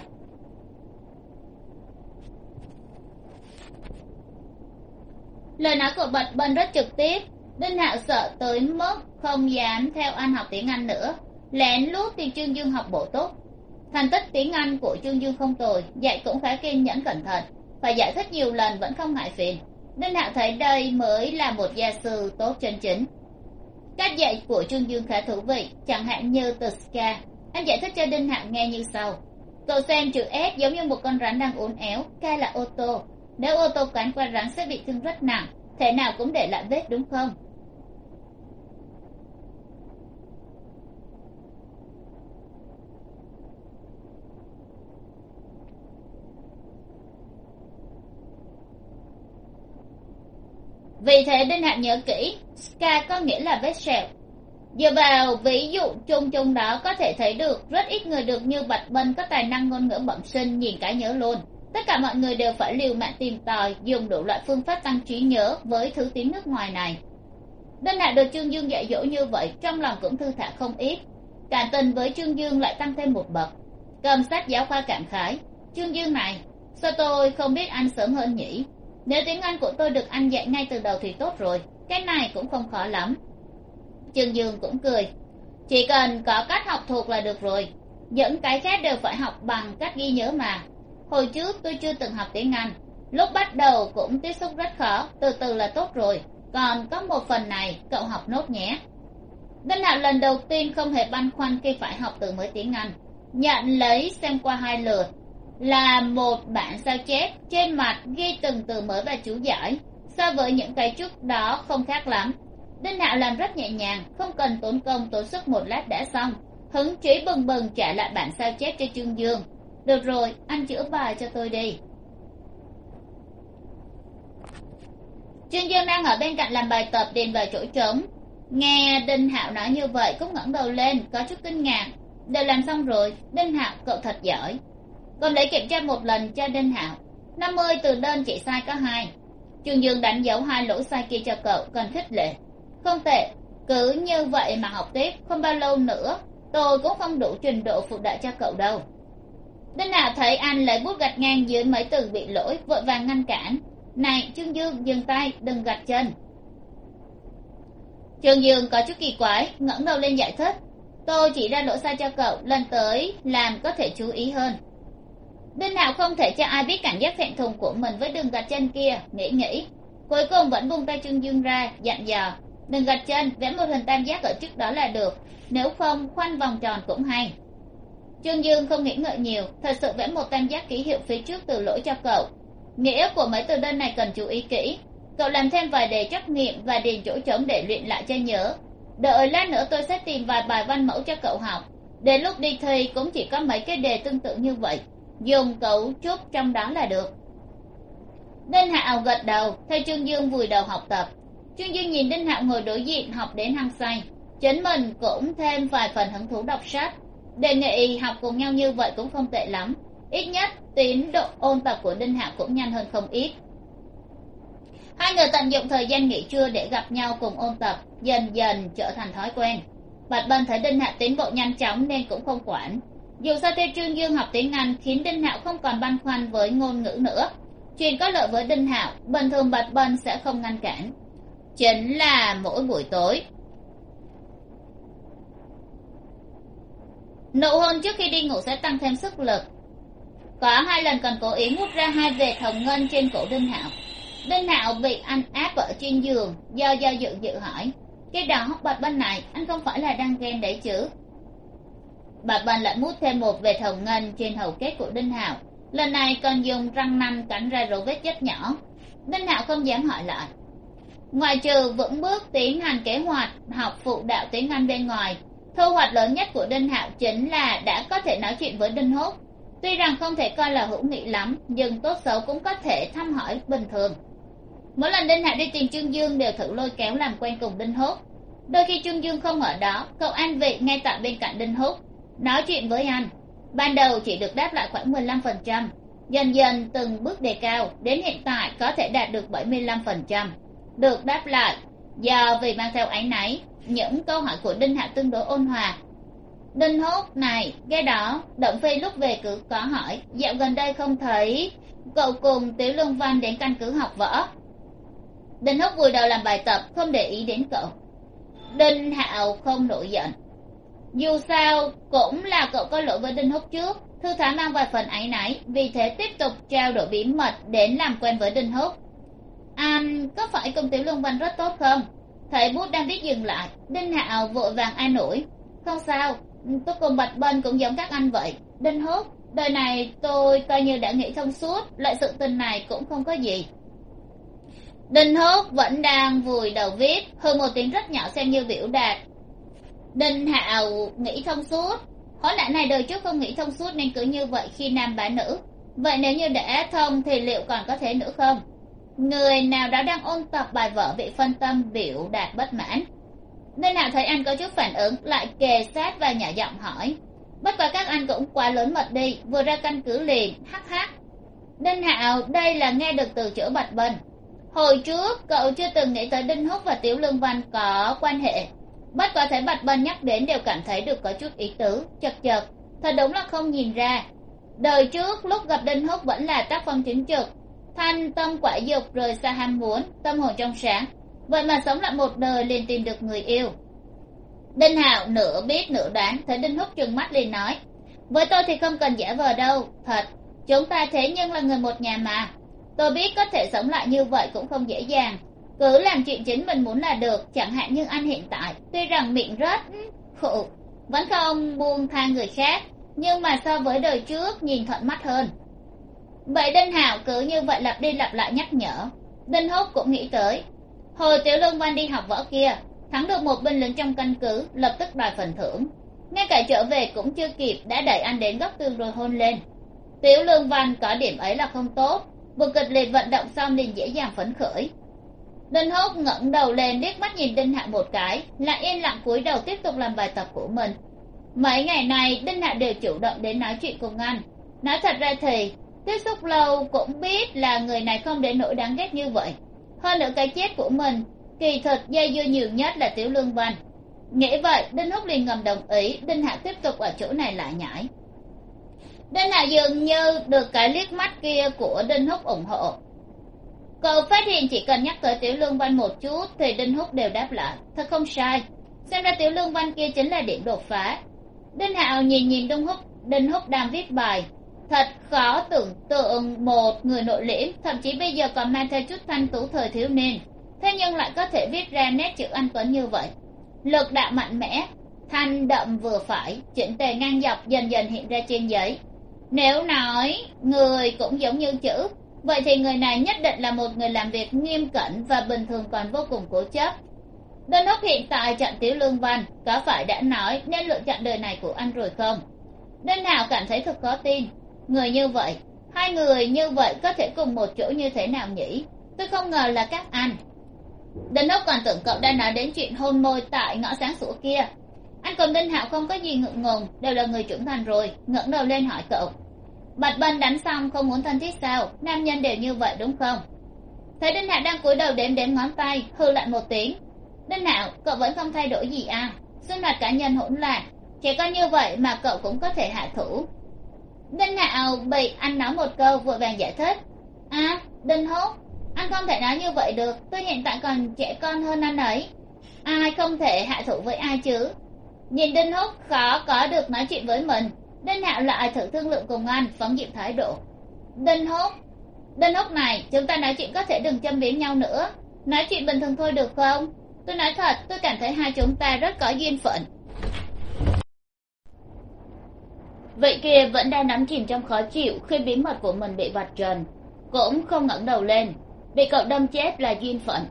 Lời nói của bạch bân rất trực tiếp. Đinh hạo sợ tới mức không dám theo anh học tiếng anh nữa. Lén lút tìm trương dương học bổ túc thành tích tiếng anh của trương dương không tồi, dạy cũng khá kiên nhẫn cẩn thận, phải giải thích nhiều lần vẫn không ngại phiền. Đinh hạo thấy đây mới là một gia sư tốt chân chính. Cách dạy của trương dương khá thú vị, chẳng hạn như từ ska anh giải thích cho đinh hạo nghe như sau. Cậu xem chữ s giống như một con rắn đang uốn éo k là ô tô nếu ô tô cán qua rắn sẽ bị thương rất nặng thể nào cũng để lại vết, đúng không? Vì thế đinh hạnh nhớ kỹ ska có nghĩa là vết sẹo. Dựa vào ví dụ chung chung đó có thể thấy được, rất ít người được như bạch bân có tài năng ngôn ngữ bẩm sinh, nhìn cái nhớ luôn tất cả mọi người đều phải liều mạng tìm tòi, dùng đủ loại phương pháp tăng trí nhớ với thứ tiếng nước ngoài này. Đinh hạ được trương dương dạy dỗ như vậy, trong lòng cũng thư thả không ít. Cảm tình với trương dương lại tăng thêm một bậc. Cầm sách giáo khoa cảm khái, trương dương này, sao tôi không biết anh sớm hơn nhỉ? Nếu tiếng anh của tôi được anh dạy ngay từ đầu thì tốt rồi, cái này cũng không khó lắm. Trương dương cũng cười, chỉ cần có cách học thuộc là được rồi. Những cái khác đều phải học bằng cách ghi nhớ mà hồi trước tôi chưa từng học tiếng anh. Lúc bắt đầu cũng tiếp xúc rất khó, từ từ là tốt rồi. Còn có một phần này, cậu học nốt nhé. Đinh hạo lần đầu tiên không hề băn khoăn khi phải học từ mới tiếng anh? Nhận lấy xem qua hai lượt. Là một bản sao chép trên mặt ghi từng từ mới và chú giải, so với những cái trước đó không khác lắm. Đinh hạo làm rất nhẹ nhàng, không cần tốn công, tốn sức một lát đã xong. Hứng chí bừng bừng trả lại bản sao chép cho trương dương được rồi, anh chữa bài cho tôi đi. Trương dương đang ở bên cạnh làm bài tập điền vào chỗ trống. Nghe đinh hạo nói như vậy cũng ngẩng đầu lên, có chút kinh ngạc. Đều làm xong rồi, đinh hạo cậu thật giỏi. Còn để kiểm tra một lần cho đinh hạo. Năm mươi từ đơn chỉ sai có hai. Trương dương đánh dấu hai lỗi sai kia cho cậu cần khích lệ. Không tệ, cứ như vậy mà học tiếp, không bao lâu nữa, tôi cũng không đủ trình độ phụ đại cho cậu đâu đinh hạo thấy anh lấy bút gạch ngang dưới mấy từ bị lỗi, vội vàng ngăn cản. Này, trương dương, dừng tay, đừng gạch chân. Trương dương có chút kỳ quái, ngẩng đầu lên giải thích. Tôi chỉ ra lỗi sai cho cậu, lần tới làm có thể chú ý hơn. Đinh hạo không thể cho ai biết cảm giác thẹn thùng của mình với đường gạch chân kia, nghĩ nghĩ. Cuối cùng vẫn buông tay trương dương ra, dặn dò. Đừng gạch chân, vẽ một hình tam giác ở trước đó là được. Nếu không, khoanh vòng tròn cũng hay trương dương không nghĩ ngợi nhiều, thật sự vẽ một tam giác ký hiệu phía trước từ lỗi cho cậu. Nghĩa của mấy từ đơn này cần chú ý kỹ. Cậu làm thêm vài đề trắc nghiệm và điền chỗ trống để luyện lại cho nhớ. Đợi lát nữa tôi sẽ tìm vài bài văn mẫu cho cậu học. Đến lúc đi thi cũng chỉ có mấy cái đề tương tự như vậy. Dùng cấu trúc trong đó là được. Đinh hạo gật đầu thay trương dương vùi đầu học tập. Trương dương nhìn đinh hạo ngồi đối diện học đến hăng say. Chính mình cũng thêm vài phần hứng thú đọc sách đề nghị học cùng nhau như vậy cũng không tệ lắm. Ít nhất tiến độ ôn tập của đinh hạo cũng nhanh hơn không ít. Hai người tận dụng thời gian nghỉ trưa để gặp nhau cùng ôn tập, dần dần trở thành thói quen. Bạch bân thấy đinh hạo tiến bộ nhanh chóng nên cũng không quản. Dù sao theo trương dương học tiếng anh khiến đinh hạo không còn băn khoăn với ngôn ngữ nữa. Chuyện có lợi với đinh hạo bình thường bạch bân sẽ không ngăn cản. Chính là mỗi buổi tối nụ hôn trước khi đi ngủ sẽ tăng thêm sức lực. Có hai lần còn cố ý hút ra hai vệt hồng ngân trên cổ đinh hạo. Đinh hạo bị anh áp ở trên giường, do do dự dự hỏi, cái đó bạch bên này, anh không phải là đang ghen đấy chứ? Bạch bên lại mút thêm một vệt hồng ngân trên hầu kết của đinh hạo. Lần này còn dùng răng nanh cắn ra rổ vết chất nhỏ. Đinh hạo không dám hỏi lại. Ngoài trừ vững bước tiến hành kế hoạch, học phụ đạo tiếng anh bên ngoài thu hoạch lớn nhất của đinh hạo chính là đã có thể nói chuyện với đinh hốt. Tuy rằng không thể coi là hữu nghị lắm, nhưng tốt xấu cũng có thể thăm hỏi bình thường. Mỗi lần đinh hạo đi tìm trương dương đều thử lôi kéo làm quen cùng đinh hốt. Đôi khi trương dương không ở đó, cậu an vị ngay tại bên cạnh đinh hốt, nói chuyện với anh. Ban đầu chỉ được đáp lại khoảng mười lăm phần trăm, dần dần từng bước đề cao, đến hiện tại có thể đạt được bảy mươi lăm phần trăm. Được đáp lại, do vì mang theo áy náy những câu hỏi của đinh hạ tương đối ôn hòa. Đinh hốt này cái đó động phi lúc về cứ có hỏi, dạo gần đây không thấy cậu cùng tiểu lương văn đến căn cứ học võ. Đinh hốt vùi đầu làm bài tập, không để ý đến cậu. Đinh hạo không nổi giận. Dù sao, cũng là cậu có lỗi với đinh hốt trước. Thư thái mang vài phần áy náy, vì thế tiếp tục trao đổi bí mật đến làm quen với đinh hốt. Anh có phải cùng tiểu lương văn rất tốt không? Thấy bút đang viết dừng lại. Đinh hạo vội vàng an ủi. Không sao, tôi cùng bạch bân cũng giống các anh vậy. Đinh hốt, đời này tôi coi như đã nghĩ thông suốt, loại sự tình này cũng không có gì. Đinh hốt vẫn đang vùi đầu viết, hơn một tiếng rất nhỏ xem như biểu đạt. Đinh hạo nghĩ thông suốt. Hỗn nạn này đời trước không nghĩ thông suốt nên cứ như vậy khi nam bá nữ. Vậy nếu như đã thông thì liệu còn có thể nữa không? Người nào đó đang ôn tập bài vở bị phân tâm, biểu đạt bất mãn. Nên nào thấy anh có chút phản ứng, lại kề sát và nhỏ giọng hỏi. Bất quá các anh cũng quá lớn mật đi, vừa ra căn cứ liền, hắc hắc. Đinh hạo, đây là nghe được từ chữa bạch bình. hồi trước, cậu chưa từng nghĩ tới đinh húc và tiểu lương văn có quan hệ. Bất quá thấy bạch bình nhắc đến đều cảm thấy được có chút ý tứ, chật chật. Thật đúng là không nhìn ra. Đời trước, lúc gặp đinh húc vẫn là tác phong chính trực thanh tâm quả dục rời xa ham muốn, tâm hồn trong sáng. Vậy mà sống lại một đời liền tìm được người yêu. Đinh hạo nửa biết, nửa đoán, thấy đinh húc trừng mắt liền nói, với tôi thì không cần giả vờ đâu, thật. Chúng ta thế nhưng là người một nhà mà. Tôi biết có thể sống lại như vậy cũng không dễ dàng. Cứ làm chuyện chính mình muốn là được, chẳng hạn như anh hiện tại, tuy rằng miệng rất khụ, vẫn không buông tha người khác, nhưng mà so với đời trước, nhìn thuận mắt hơn vậy đinh hảo cứ như vậy lặp đi lặp lại nhắc nhở. Đinh húc cũng nghĩ tới. Hồi tiểu lương văn đi học võ kia, thắng được một binh lính trong căn cứ, lập tức đòi phần thưởng. Ngay cả trở về cũng chưa kịp, đã đẩy anh đến góc tường rồi hôn lên. Tiểu lương văn có điểm ấy là không tốt vừa kịch liệt vận động xong liền dễ dàng phấn khởi. Đinh húc ngẩng đầu lên, liếc mắt nhìn đinh hạ một cái lại yên lặng cúi đầu tiếp tục làm bài tập của mình. Mấy ngày này đinh hạ đều chủ động đến nói chuyện cùng anh. Nói thật ra thì tiếp xúc lâu cũng biết là người này không để nỗi đáng ghét như vậy. Hơn nữa cái chết của mình, kỳ thực dây dưa nhiều nhất là tiểu lương văn. Nghĩ vậy, đinh húc liền ngầm đồng ý, đinh hạ tiếp tục ở chỗ này lại nhảy. Đinh hạ dường như được cái liếc mắt kia của đinh húc ủng hộ. Cậu phát hiện chỉ cần nhắc tới tiểu lương văn một chút thì đinh húc đều đáp lại. Thật không sai. Xem ra tiểu lương văn kia chính là điểm đột phá. Đinh hạo nhìn nhìn đinh húc. Đinh húc đang viết bài thật khó tưởng tượng một người nội liễm, thậm chí bây giờ còn mang theo chút thanh tú thời thiếu niên. Thế nhưng lại có thể viết ra nét chữ anh tuấn như vậy. Lực đạo mạnh mẽ, thanh đậm vừa phải, chỉnh tề ngang dọc, dần dần hiện ra trên giấy. Nếu nói người cũng giống như chữ, vậy thì người này nhất định là một người làm việc nghiêm cẩn và bình thường còn vô cùng cố chấp. Đơn húc hiện tại chọn tiểu lương văn, có phải đã nói nên lựa chọn đời này của anh rồi không? Đơn nào cảm thấy thật khó tin? Người như vậy, hai người như vậy có thể cùng một chỗ như thế nào nhỉ? Tôi không ngờ là các anh. Đinh lúc còn tưởng cậu đã nói đến chuyện hôn môi tại ngõ sáng sủa kia. Anh cùng đinh hạo không có gì ngượng ngùng, đều là người trưởng thành rồi, ngẩng đầu lên hỏi cậu. Bạch bân đánh xong không muốn thân thiết sao? Nam nhân đều như vậy đúng không? Thấy đinh hạo đang cúi đầu đếm đếm ngón tay, hư lại một tiếng. Đinh hạo, cậu vẫn không thay đổi gì à? Sinh hoạt cá nhân hỗn loạn. Chỉ có như vậy mà cậu cũng có thể hạ thủ đinh hạo bị anh nói một câu vội vàng giải thích. À đinh hốt, anh không thể nói như vậy được. Tôi hiện tại còn trẻ con hơn anh ấy. Ai không thể hạ thủ với ai chứ? Nhìn đinh húc khó có được nói chuyện với mình. Đinh hạo lại thử thương lượng cùng anh, phóng dịu thái độ. Đinh húc đinh húc này, chúng ta nói chuyện có thể đừng châm biếm nhau nữa. Nói chuyện bình thường thôi được không? Tôi nói thật, tôi cảm thấy hai chúng ta rất có duyên phận. Vậy kia vẫn đang nắm chìm trong khó chịu khi bí mật của mình bị vạch trần, cũng không ngẩng đầu lên, bị cậu đâm chết là duyên phận.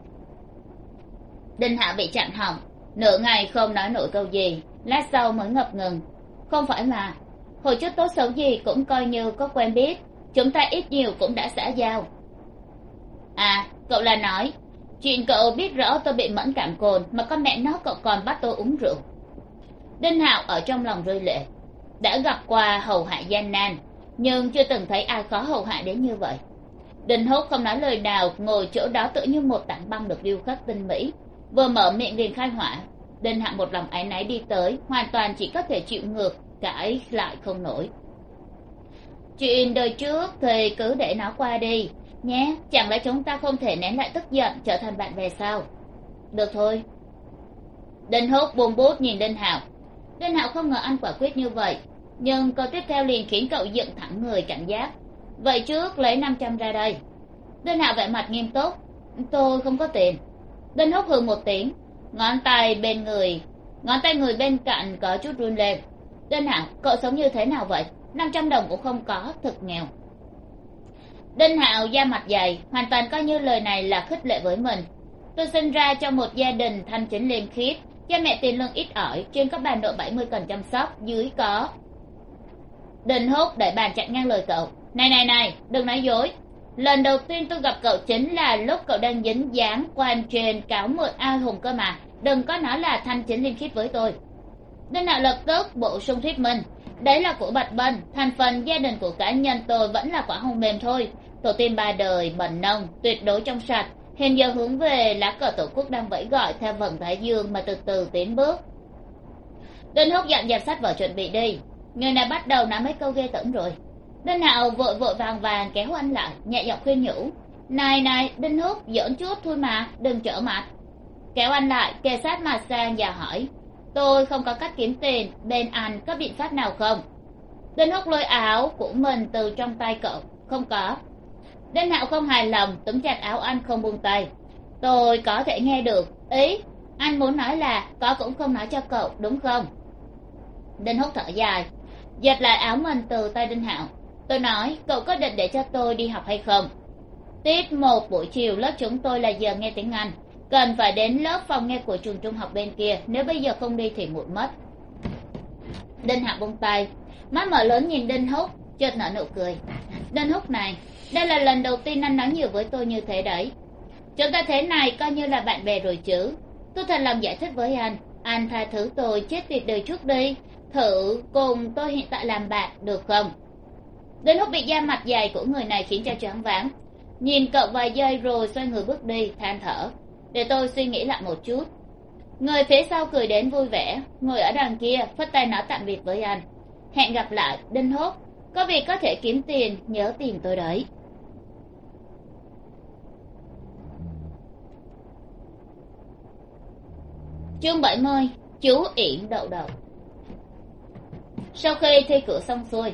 Đinh hạ bị chặn họng, nửa ngày không nói nổi câu gì, lát sau mới ngập ngừng. Không phải mà, hồi trước tốt xấu gì cũng coi như có quen biết, chúng ta ít nhiều cũng đã xã giao. À cậu là nói, chuyện cậu biết rõ tôi bị mẫn cảm cồn mà con mẹ nó cậu còn bắt tôi uống rượu. Đinh hạo ở trong lòng rơi lệ đã gặp qua hầu hạ gian nan nhưng chưa từng thấy ai khó hầu hạ đến như vậy. Đinh hốt không nói lời nào, ngồi chỗ đó tự như một tảng băng được điêu khắc tinh mỹ, vừa mở miệng liền khai hỏa. Đinh hạ một lòng áy náy đi tới, hoàn toàn chỉ có thể chịu ngược, cãi lại không nổi. Chuyện đời trước thì cứ để nó qua đi, nhé, chẳng lẽ chúng ta không thể nén lại tức giận, trở thành bạn bè sao? Được thôi. Đinh hốt buồn bút nhìn đinh hạo đinh hạo không ngờ anh quả quyết như vậy. Nhưng câu tiếp theo liền khiến cậu dựng thẳng người cảnh giác. Vậy trước lấy năm trăm ra đây. Đinh hạo vẻ mặt nghiêm túc. Tôi không có tiền. Đinh húc hừ một tiếng. Ngón tay bên người, ngón tay người bên cạnh có chút run lên. Đinh hạo cậu sống như thế nào vậy? năm trăm đồng cũng không có thật nghèo. Đinh hạo da mặt dày, hoàn toàn coi như lời này là khích lệ với mình. Tôi sinh ra trong một gia đình thanh chính liêm khiết cha mẹ tiền lương ít ỏi, trên có bà nội bảy mươi cần chăm sóc, dưới có. Đình hút đẩy bàn chặn ngang lời cậu. Này này này, đừng nói dối. Lần đầu tiên tôi gặp cậu chính là lúc cậu đang dính dáng quan truyền cáo mượn ai hùng cơ mà. Đừng có nói là thanh chính liên khiết với tôi. Đinh hạo lập tức bổ sung thuyết minh đấy là của bạch bân, thành phần gia đình của cá nhân tôi vẫn là quả hồng mềm thôi. Tổ tiên ba đời bần nông, tuyệt đối trong sạch hiện giờ hướng về lá cờ tổ quốc đang vẫy gọi theo vầng thái dương mà từ từ tiến bước. Đinh húc dặn dẹp sách vở chuẩn bị đi. Người này bắt đầu nói mấy câu ghê tởm rồi. Đinh hạo vội vội vàng vàng kéo anh lại, nhẹ giọng khuyên nhủ. Này này, đinh húc, giỡn chút thôi mà, đừng trở mặt. Kéo anh lại, kề sát mặt sang và hỏi, tôi không có cách kiếm tiền, bên anh có biện pháp nào không? Đinh húc lôi áo của mình từ trong tay cậu, không có đinh hạo không hài lòng, túm chặt áo anh không buông tay. Tôi có thể nghe được. Ý, anh muốn nói là có cũng không nói cho cậu, đúng không? Đinh húc thở dài. Giật lại áo mình từ tay đinh hạo. Tôi nói, cậu có định để cho tôi đi học hay không? Tiết một buổi chiều, lớp chúng tôi là giờ nghe tiếng anh. Cần phải đến lớp phòng nghe của trường trung học bên kia. Nếu bây giờ không đi thì muộn mất. Đinh hạo buông tay. Mắt mở lớn nhìn đinh húc chợt nở nụ cười. Đinh húc này đây là lần đầu tiên anh nói nhiều với tôi như thế đấy. Chúng ta thế này coi như là bạn bè rồi chứ. Tôi thật lòng giải thích với anh. Anh tha thứ tôi, chết tiệt đời trước đi. Thử cùng tôi hiện tại làm bạn được không? Đến lúc bị da mặt dài của người này khiến cho choáng váng. Nhìn cậu vài giây rồi xoay người bước đi, than thở. Để tôi suy nghĩ lại một chút. Người phía sau cười đến vui vẻ. Ngồi ở đằng kia, phất tay nói tạm biệt với anh. Hẹn gặp lại, đinh hốt có việc có thể kiếm tiền, nhớ tìm tôi đấy. Chương bảy mươi, chú yểm đậu đậu. Sau khi thi cử xong xuôi,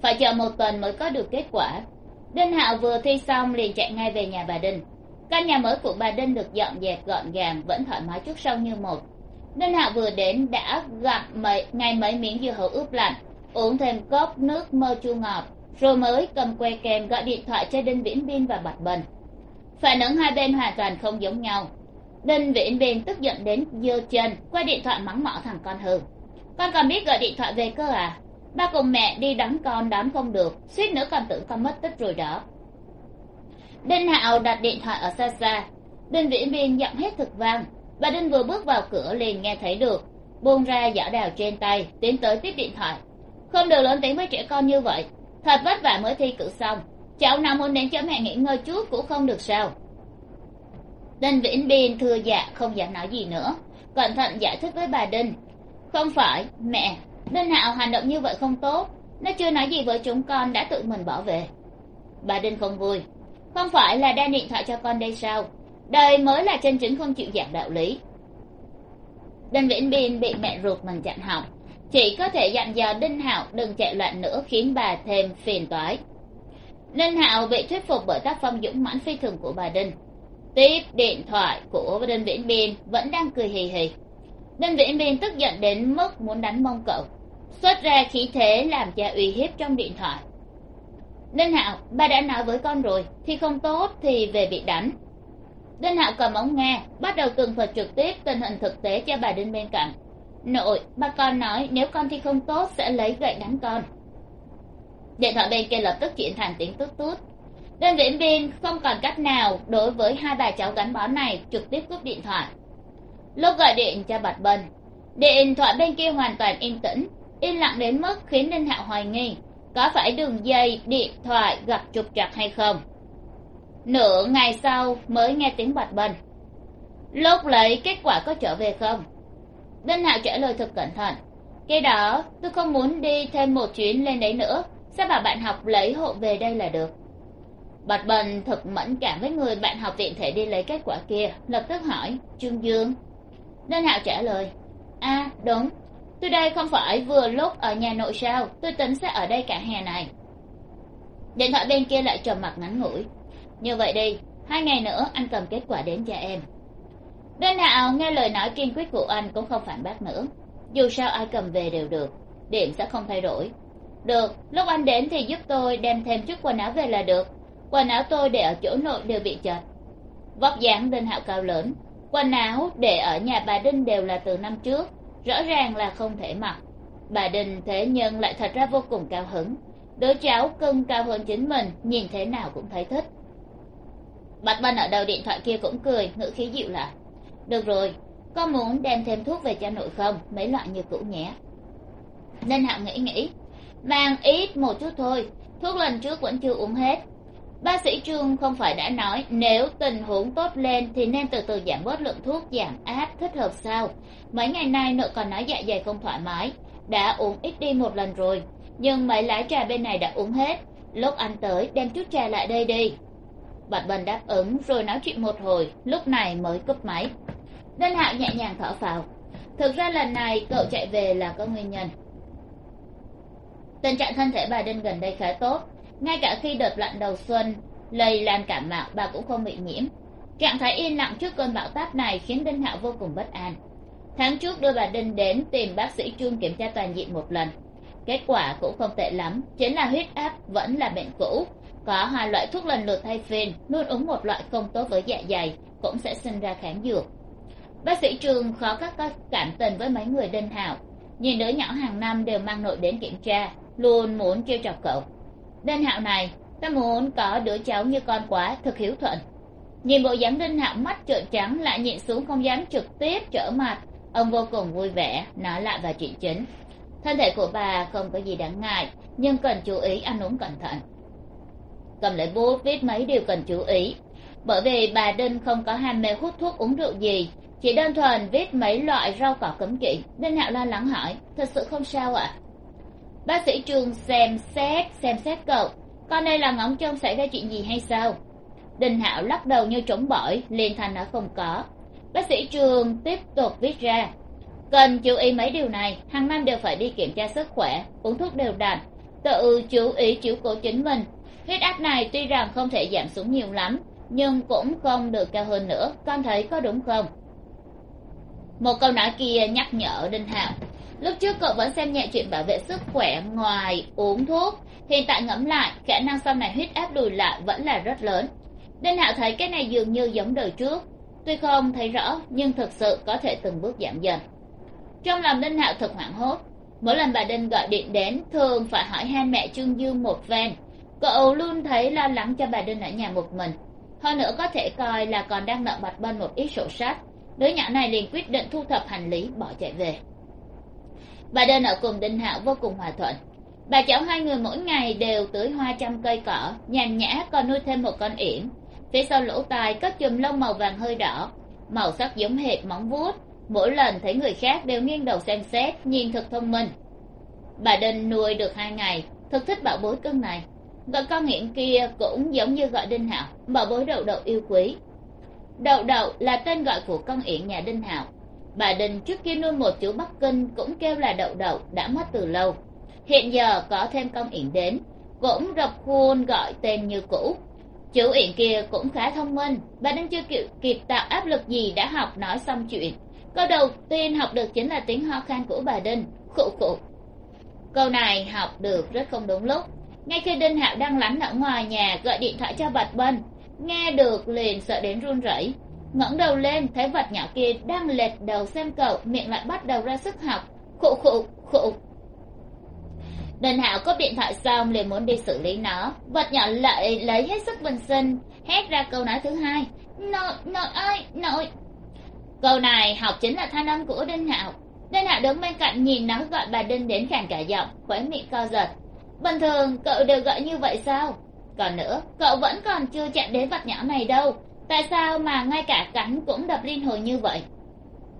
phải chờ một tuần mới có được kết quả. Đinh hạo vừa thi xong liền chạy ngay về nhà bà đinh. Căn nhà mới của bà đinh được dọn dẹp gọn gàng, vẫn thoải mái trước sau như một. Đinh hạo vừa đến đã gặp mấy, ngay mấy miếng dưa hấu ướp lạnh uống thêm cốc nước mơ chua ngọt, rồi mới cầm que kem gọi điện thoại cho đinh viễn biên và bạch bần phản ứng hai bên hoàn toàn không giống nhau. Đinh viễn biên tức giận đến giơ chân, qua điện thoại mắng mỏ thằng con hư. Con còn biết gọi điện thoại về cơ à? Ba cùng mẹ đi đón con đón không được, suýt nữa còn tưởng con mất tích rồi đó. Đinh hạo đặt điện thoại ở xa xa. Đinh viễn biên giọng hết thực vang bà đinh vừa bước vào cửa liền nghe thấy được, buông ra giỏ đào trên tay, tiến tới tiếp điện thoại không được lớn tiếng với trẻ con như vậy. Thật vất vả mới thi cử xong. Cháu nào muốn đến cho mẹ nghỉ ngơi chút cũng không được sao. Đinh viễn biên thưa dạ không dám nói gì nữa. Cẩn thận giải thích với bà đinh. Không phải, mẹ, đinh hạo hành động như vậy không tốt. Nó chưa nói gì với chúng con đã tự mình bỏ về. Bà đinh không vui. Không phải là đang điện thoại cho con đây sao? Đây mới là chân chính không chịu giảng đạo lý. Đinh viễn biên bị mẹ ruột mình chặn học chỉ có thể dặn dò đinh hạo đừng chạy loạn nữa khiến bà thêm phiền toái. Đinh hạo bị thuyết phục bởi tác phong dũng mãnh phi thường của bà đinh. Tiếp điện thoại của đinh viễn biên vẫn đang cười hì hì. Đinh viễn biên tức giận đến mức muốn đánh mông cậu. Xuất ra khí thế làm cha uy hiếp trong điện thoại. Đinh hạo bà đã nói với con rồi, thì không tốt thì về bị đánh. Đinh hạo cầm ống nghe, bắt đầu tường thuật trực tiếp tình hình thực tế cho bà đinh bên cạnh nội, ba con nói, nếu con thi không tốt, sẽ lấy gậy đánh con. Điện thoại bên kia lập tức chuyển thành tiếng tút tút. Đơn viễn viên không còn cách nào đối với hai bà cháu gắn bó này trực tiếp cúp điện thoại. Lúc gọi điện cho bạch bân, điện thoại bên kia hoàn toàn yên tĩnh, yên lặng đến mức khiến ninh hạo hoài nghi, có phải đường dây, điện thoại gặp trục trặc hay không. Nửa ngày sau mới nghe tiếng bạch bân. Lúc lấy kết quả có trở về không? Đinh hạo trả lời thật cẩn thận. Cái đó tôi không muốn đi thêm một chuyến lên đấy nữa. Sao bảo bạn học lấy hộ về đây là được? Bạch bần thật mẫn cảm với người bạn học tiện thể đi lấy kết quả kia lập tức hỏi trương dương? Đinh hạo trả lời a à, đúng. Tôi đây không phải vừa lúc ở nhà nội sao? Tôi tính sẽ ở đây cả hè này. Điện thoại bên kia lại trầm mặc ngắn ngủi. Như vậy đi hai ngày nữa anh cầm kết quả đến cho em đinh hạo nghe lời nói kiên quyết của anh cũng không phản bác nữa. Dù sao ai cầm về đều được, điểm sẽ không thay đổi. Được, lúc anh đến thì giúp tôi đem thêm chút quần áo về là được. Quần áo tôi để ở chỗ nội đều bị chật. Vóc dáng đinh hạo cao lớn. Quần áo để ở nhà bà đinh đều là từ năm trước, rõ ràng là không thể mặc. Bà đinh thế nhưng lại thật ra vô cùng cao hứng. Đứa cháu cưng cao hơn chính mình, nhìn thế nào cũng thấy thích. Bạch bân ở đầu điện thoại kia cũng cười, ngữ khí dịu lại được rồi, có muốn đem thêm thuốc về cho nội không? Mấy loại như cũ nhé. Nên hạo nghĩ nghĩ. Mang ít một chút thôi, thuốc lần trước vẫn chưa uống hết. Bác sĩ trương không phải đã nói, nếu tình huống tốt lên thì nên từ từ giảm bớt lượng thuốc, giảm áp, thích hợp sao? Mấy ngày nay nội còn nói dạ dày không thoải mái. Đã uống ít đi một lần rồi, nhưng mấy lá trà bên này đã uống hết. Lúc anh tới, đem chút trà lại đây đi. Bạch bần đáp ứng, rồi nói chuyện một hồi, lúc này mới cúp máy đinh hạo nhẹ nhàng thở phào. Thực ra lần này cậu chạy về là có nguyên nhân. Tình trạng thân thể bà đinh gần đây khá tốt. Ngay cả khi đợt loạn đầu xuân lây lan cảm mạo bà cũng không bị nhiễm. Trạng thái yên lặng trước cơn bão táp này khiến đinh hạo vô cùng bất an. Tháng trước đưa bà đinh đến tìm bác sĩ trương kiểm tra toàn diện một lần. Kết quả cũng không tệ lắm. Chính là huyết áp vẫn là bệnh cũ. Có hai loại thuốc lần lượt thay phiên, luôn uống một loại không tốt với dạ dày, cũng sẽ sinh ra kháng dược bác sĩ trường khó có cảm tình với mấy người đinh hạo nhìn đứa nhỏ hàng năm đều mang nội đến kiểm tra, luôn muốn trêu chọc cậu. Đinh hạo này, ta muốn có đứa cháu như con quá thực hiếu thuận. Nhìn bộ dáng đinh hạo mắt trợn trắng lại nhịn xuống không dám trực tiếp trở mặt. Ông vô cùng vui vẻ, nói lại vào chuyện chính. Thân thể của bà không có gì đáng ngại, nhưng cần chú ý ăn uống cẩn thận. Cầm lấy bút, viết mấy điều cần chú ý. Bởi vì bà đinh không có ham mê hút thuốc uống rượu gì chỉ đơn thuần viết mấy loại rau cỏ cấm kỵ đinh hạo lo lắng hỏi, thật sự không sao ạ? À? bác sĩ trường xem xét xem xét cậu, con đây là ngóng trông xảy ra chuyện gì hay sao? Đinh hạo lắc đầu như trống bỏi, liền thành ở không có bác sĩ trường tiếp tục viết ra, cần chú ý mấy điều này, hàng năm đều phải đi kiểm tra sức khỏe, uống thuốc đều đặn, tự chú ý chiếu cố chính mình. Huyết áp này tuy rằng không thể giảm xuống nhiều lắm, nhưng cũng không được cao hơn nữa, con thấy có đúng không? Một câu nói kia nhắc nhở đinh hạo. Lúc trước cậu vẫn xem nhẹ chuyện bảo vệ sức khỏe ngoài uống thuốc. Hiện tại ngẫm lại, khả năng sau này huyết áp lùi lại vẫn là rất lớn. Đinh hạo thấy cái này dường như giống đời trước. Tuy không thấy rõ, nhưng thực sự có thể từng bước giảm dần. Trong lòng đinh hạo thật hoảng hốt. Mỗi lần bà đinh gọi điện đến, thường phải hỏi han mẹ trương dương một phen. Cậu luôn thấy lo lắng cho bà đinh ở nhà một mình. Hơn nữa có thể coi là còn đang nợ bạch bên một ít sổ sách đứa nhỏ này liền quyết định thu thập hành lý, bỏ chạy về. Bà đơn ở cùng đinh hạo vô cùng hòa thuận. Bà cháu hai người mỗi ngày đều tưới hoa trăm cây cỏ, nhàn nhã còn nuôi thêm một con yển phía sau lỗ tai có chùm lông màu vàng hơi đỏ, màu sắc giống hệt móng vuốt. Mỗi lần thấy người khác đều nghiêng đầu xem xét, nhìn thật thông minh. Bà đinh nuôi được hai ngày thực thích bảo bối cưng này. Gọi con nghiện kia cũng giống như gọi đinh hạo, bảo bối đậu đậu yêu quý đậu đậu là tên gọi của con yển nhà đinh hạo. Bà đinh trước kia nuôi một chú bắc kinh cũng kêu là đậu đậu đã mất từ lâu. Hiện giờ có thêm con yển đến cũng rập khuôn gọi tên như cũ. Chú yển kia cũng khá thông minh bà đinh chưa kịp, kịp tạo áp lực gì đã học nói xong chuyện. Câu đầu tiên học được chính là tiếng ho khan của bà đinh khụ khụ. Câu này học được rất không đúng lúc. Ngay khi đinh hạo đang lánh ở ngoài nhà gọi điện thoại cho bạch bân nghe được liền sợ đến run rẩy. Ngẩng đầu lên, thấy vật nhỏ kia đang lệch đầu xem cậu, miệng lại bắt đầu ra sức học. Khụ khụ khụ. Đinh hạo có điện thoại xong liền muốn đi xử lý nó. Vật nhỏ lại lấy hết sức bình sinh, hét ra câu nói thứ hai. Nội nội ơi, nội. Câu này học chính là thanh âm của đinh hạo. Đinh hạo đứng bên cạnh nhìn nó gọi bà đinh đến khàn cả giọng, khóe miệng co giật. Bình thường cậu đều gọi như vậy sao? Còn nữa, cậu vẫn còn chưa chạm đến vật nhỏ này đâu. Tại sao mà ngay cả cánh cũng đập liên hồi như vậy?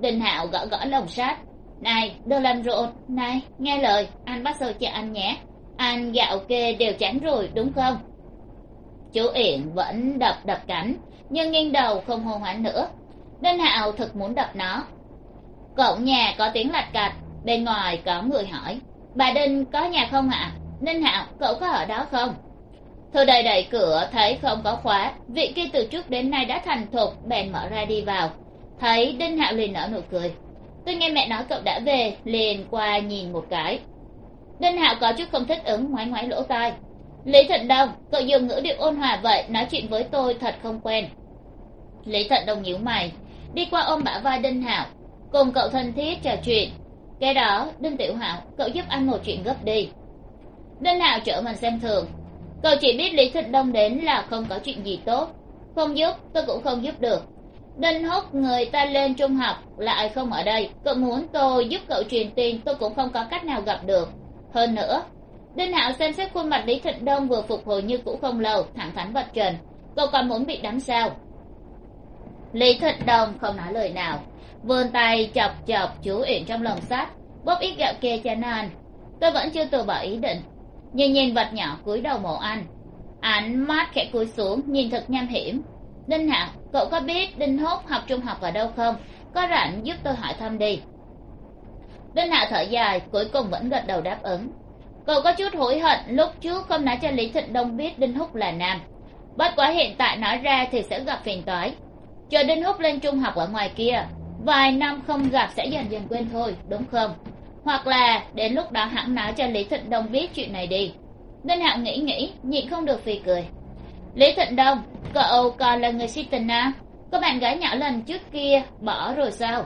Đinh hạo gõ gõ lồng sắt. Này đừng làm rộn này, nghe lời. Anh bắt sâu cho anh nhé. Anh gạo kê đều chán rồi, đúng không? Chú yển vẫn đập đập cánh, nhưng nghiêng đầu không hô hoán nữa. Đinh hạo thực muốn đập nó. Cổng nhà có tiếng lạch cạch, bên ngoài có người hỏi. Bà đinh có nhà không ạ? Đinh hạo, cậu có ở đó không? Thư đầy đẩy cửa, thấy không có khóa. Vị kia từ trước đến nay đã thành thục, bèn mở ra đi vào. Thấy đinh hạo liền nở nụ cười. Tôi nghe mẹ nói cậu đã về, liền qua nhìn một cái. Đinh hạo có chút không thích ứng, ngoái ngoái lỗ tai. Lý Thận đông, cậu dùng ngữ điệu ôn hòa vậy, nói chuyện với tôi thật không quen. Lý Thận đông nhíu mày, đi qua ôm bả vai đinh hạo. Cùng cậu thân thiết trò chuyện. Cái đó, đinh tiểu hạo, cậu giúp anh một chuyện gấp đi. Đinh hạo trở mình xem thường cậu chỉ biết lý thịnh đông đến là không có chuyện gì tốt. Không giúp, tôi cũng không giúp được. Đinh húc người ta lên trung học, lại không ở đây. Cậu muốn tôi giúp cậu truyền tin, tôi cũng không có cách nào gặp được. Hơn nữa, đinh hạo xem xét khuôn mặt lý thịnh đông vừa phục hồi như cũ không lâu, thẳng thắn bật trần. Cậu còn muốn bị đắm sao? Lý thịnh đông không nói lời nào. Vươn tay chọc chọc chú uyển trong lồng sắt bóp ít gạo kê cho nan tôi vẫn chưa từ bỏ ý định nhìn nhìn vật nhỏ cúi đầu mổ ăn. Ánh mắt khẽ cúi xuống, nhìn thật nham hiểm. Đinh hạo, cậu có biết đinh hốt học trung học ở đâu không? Có rảnh giúp tôi hỏi thăm đi. Đinh hạo thở dài, cuối cùng vẫn gật đầu đáp ứng. Cậu có chút hối hận, lúc trước không nói cho lý thịnh đông biết đinh húc là nam. Bất quá hiện tại nói ra thì sẽ gặp phiền toái. Chờ đinh húc lên trung học ở ngoài kia, vài năm không gặp sẽ dần dần quên thôi, đúng không? Hoặc là đến lúc đó hẳn nói cho lý thịnh đông biết chuyện này đi. Nên hạng nghĩ nghĩ, nhịn không được phì cười. Lý thịnh đông, cậu còn là người si tình à? Có bạn gái nhỏ lần trước kia, bỏ rồi sao?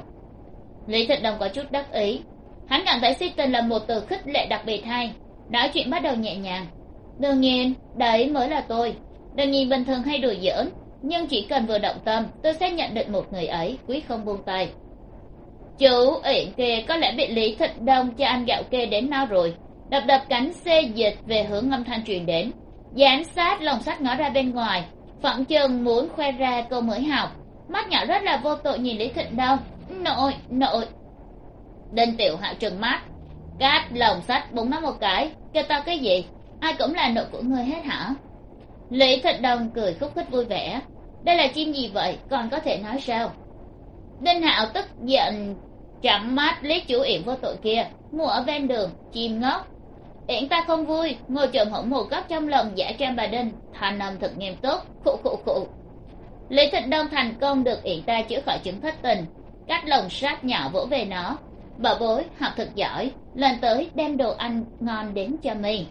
Lý thịnh đông có chút đắc ý. Hắn cảm thấy si tình là một từ khích lệ đặc biệt hay. Nói chuyện bắt đầu nhẹ nhàng. Đương nhiên, đấy mới là tôi. Đừng nhìn bình thường hay đùa giỡn, nhưng chỉ cần vừa động tâm, tôi sẽ nhận định một người ấy, quý không buông tay chú uyển kia có lẽ bị lý thịnh đông cho ăn gạo kê đến no rồi. Đập đập cánh xê dịch về hướng âm thanh truyền đến. Dán sát lồng sắt ngó ra bên ngoài. Phỏng chừng muốn khoe ra câu mới học. Mắt nhỏ rất là vô tội nhìn lý thịnh đông. Nội nội. Đinh tiểu hạo trừng mắt. Cát lồng sắt búng nó một cái. Kêu tao cái gì? Ai cũng là nội của ngươi hết hả? Lý thịnh đông cười khúc khích vui vẻ. Đây là chim gì vậy? Còn có thể nói sao? Đinh hạo tức giận chậm mắt liếc chủ yển vô tội kia, ngủ ở ven đường, chim ngốc yển ta không vui ngồi trộm hổng một góc trong lòng giả trang bà đinh thành âm thật nghiêm túc, khụ khụ khụ. Lý thịnh đông thành công được yển ta chữa khỏi chứng thất tình cắt lồng sát nhỏ vỗ về nó. Bảo bối học thật giỏi lần tới đem đồ ăn ngon đến cho mình.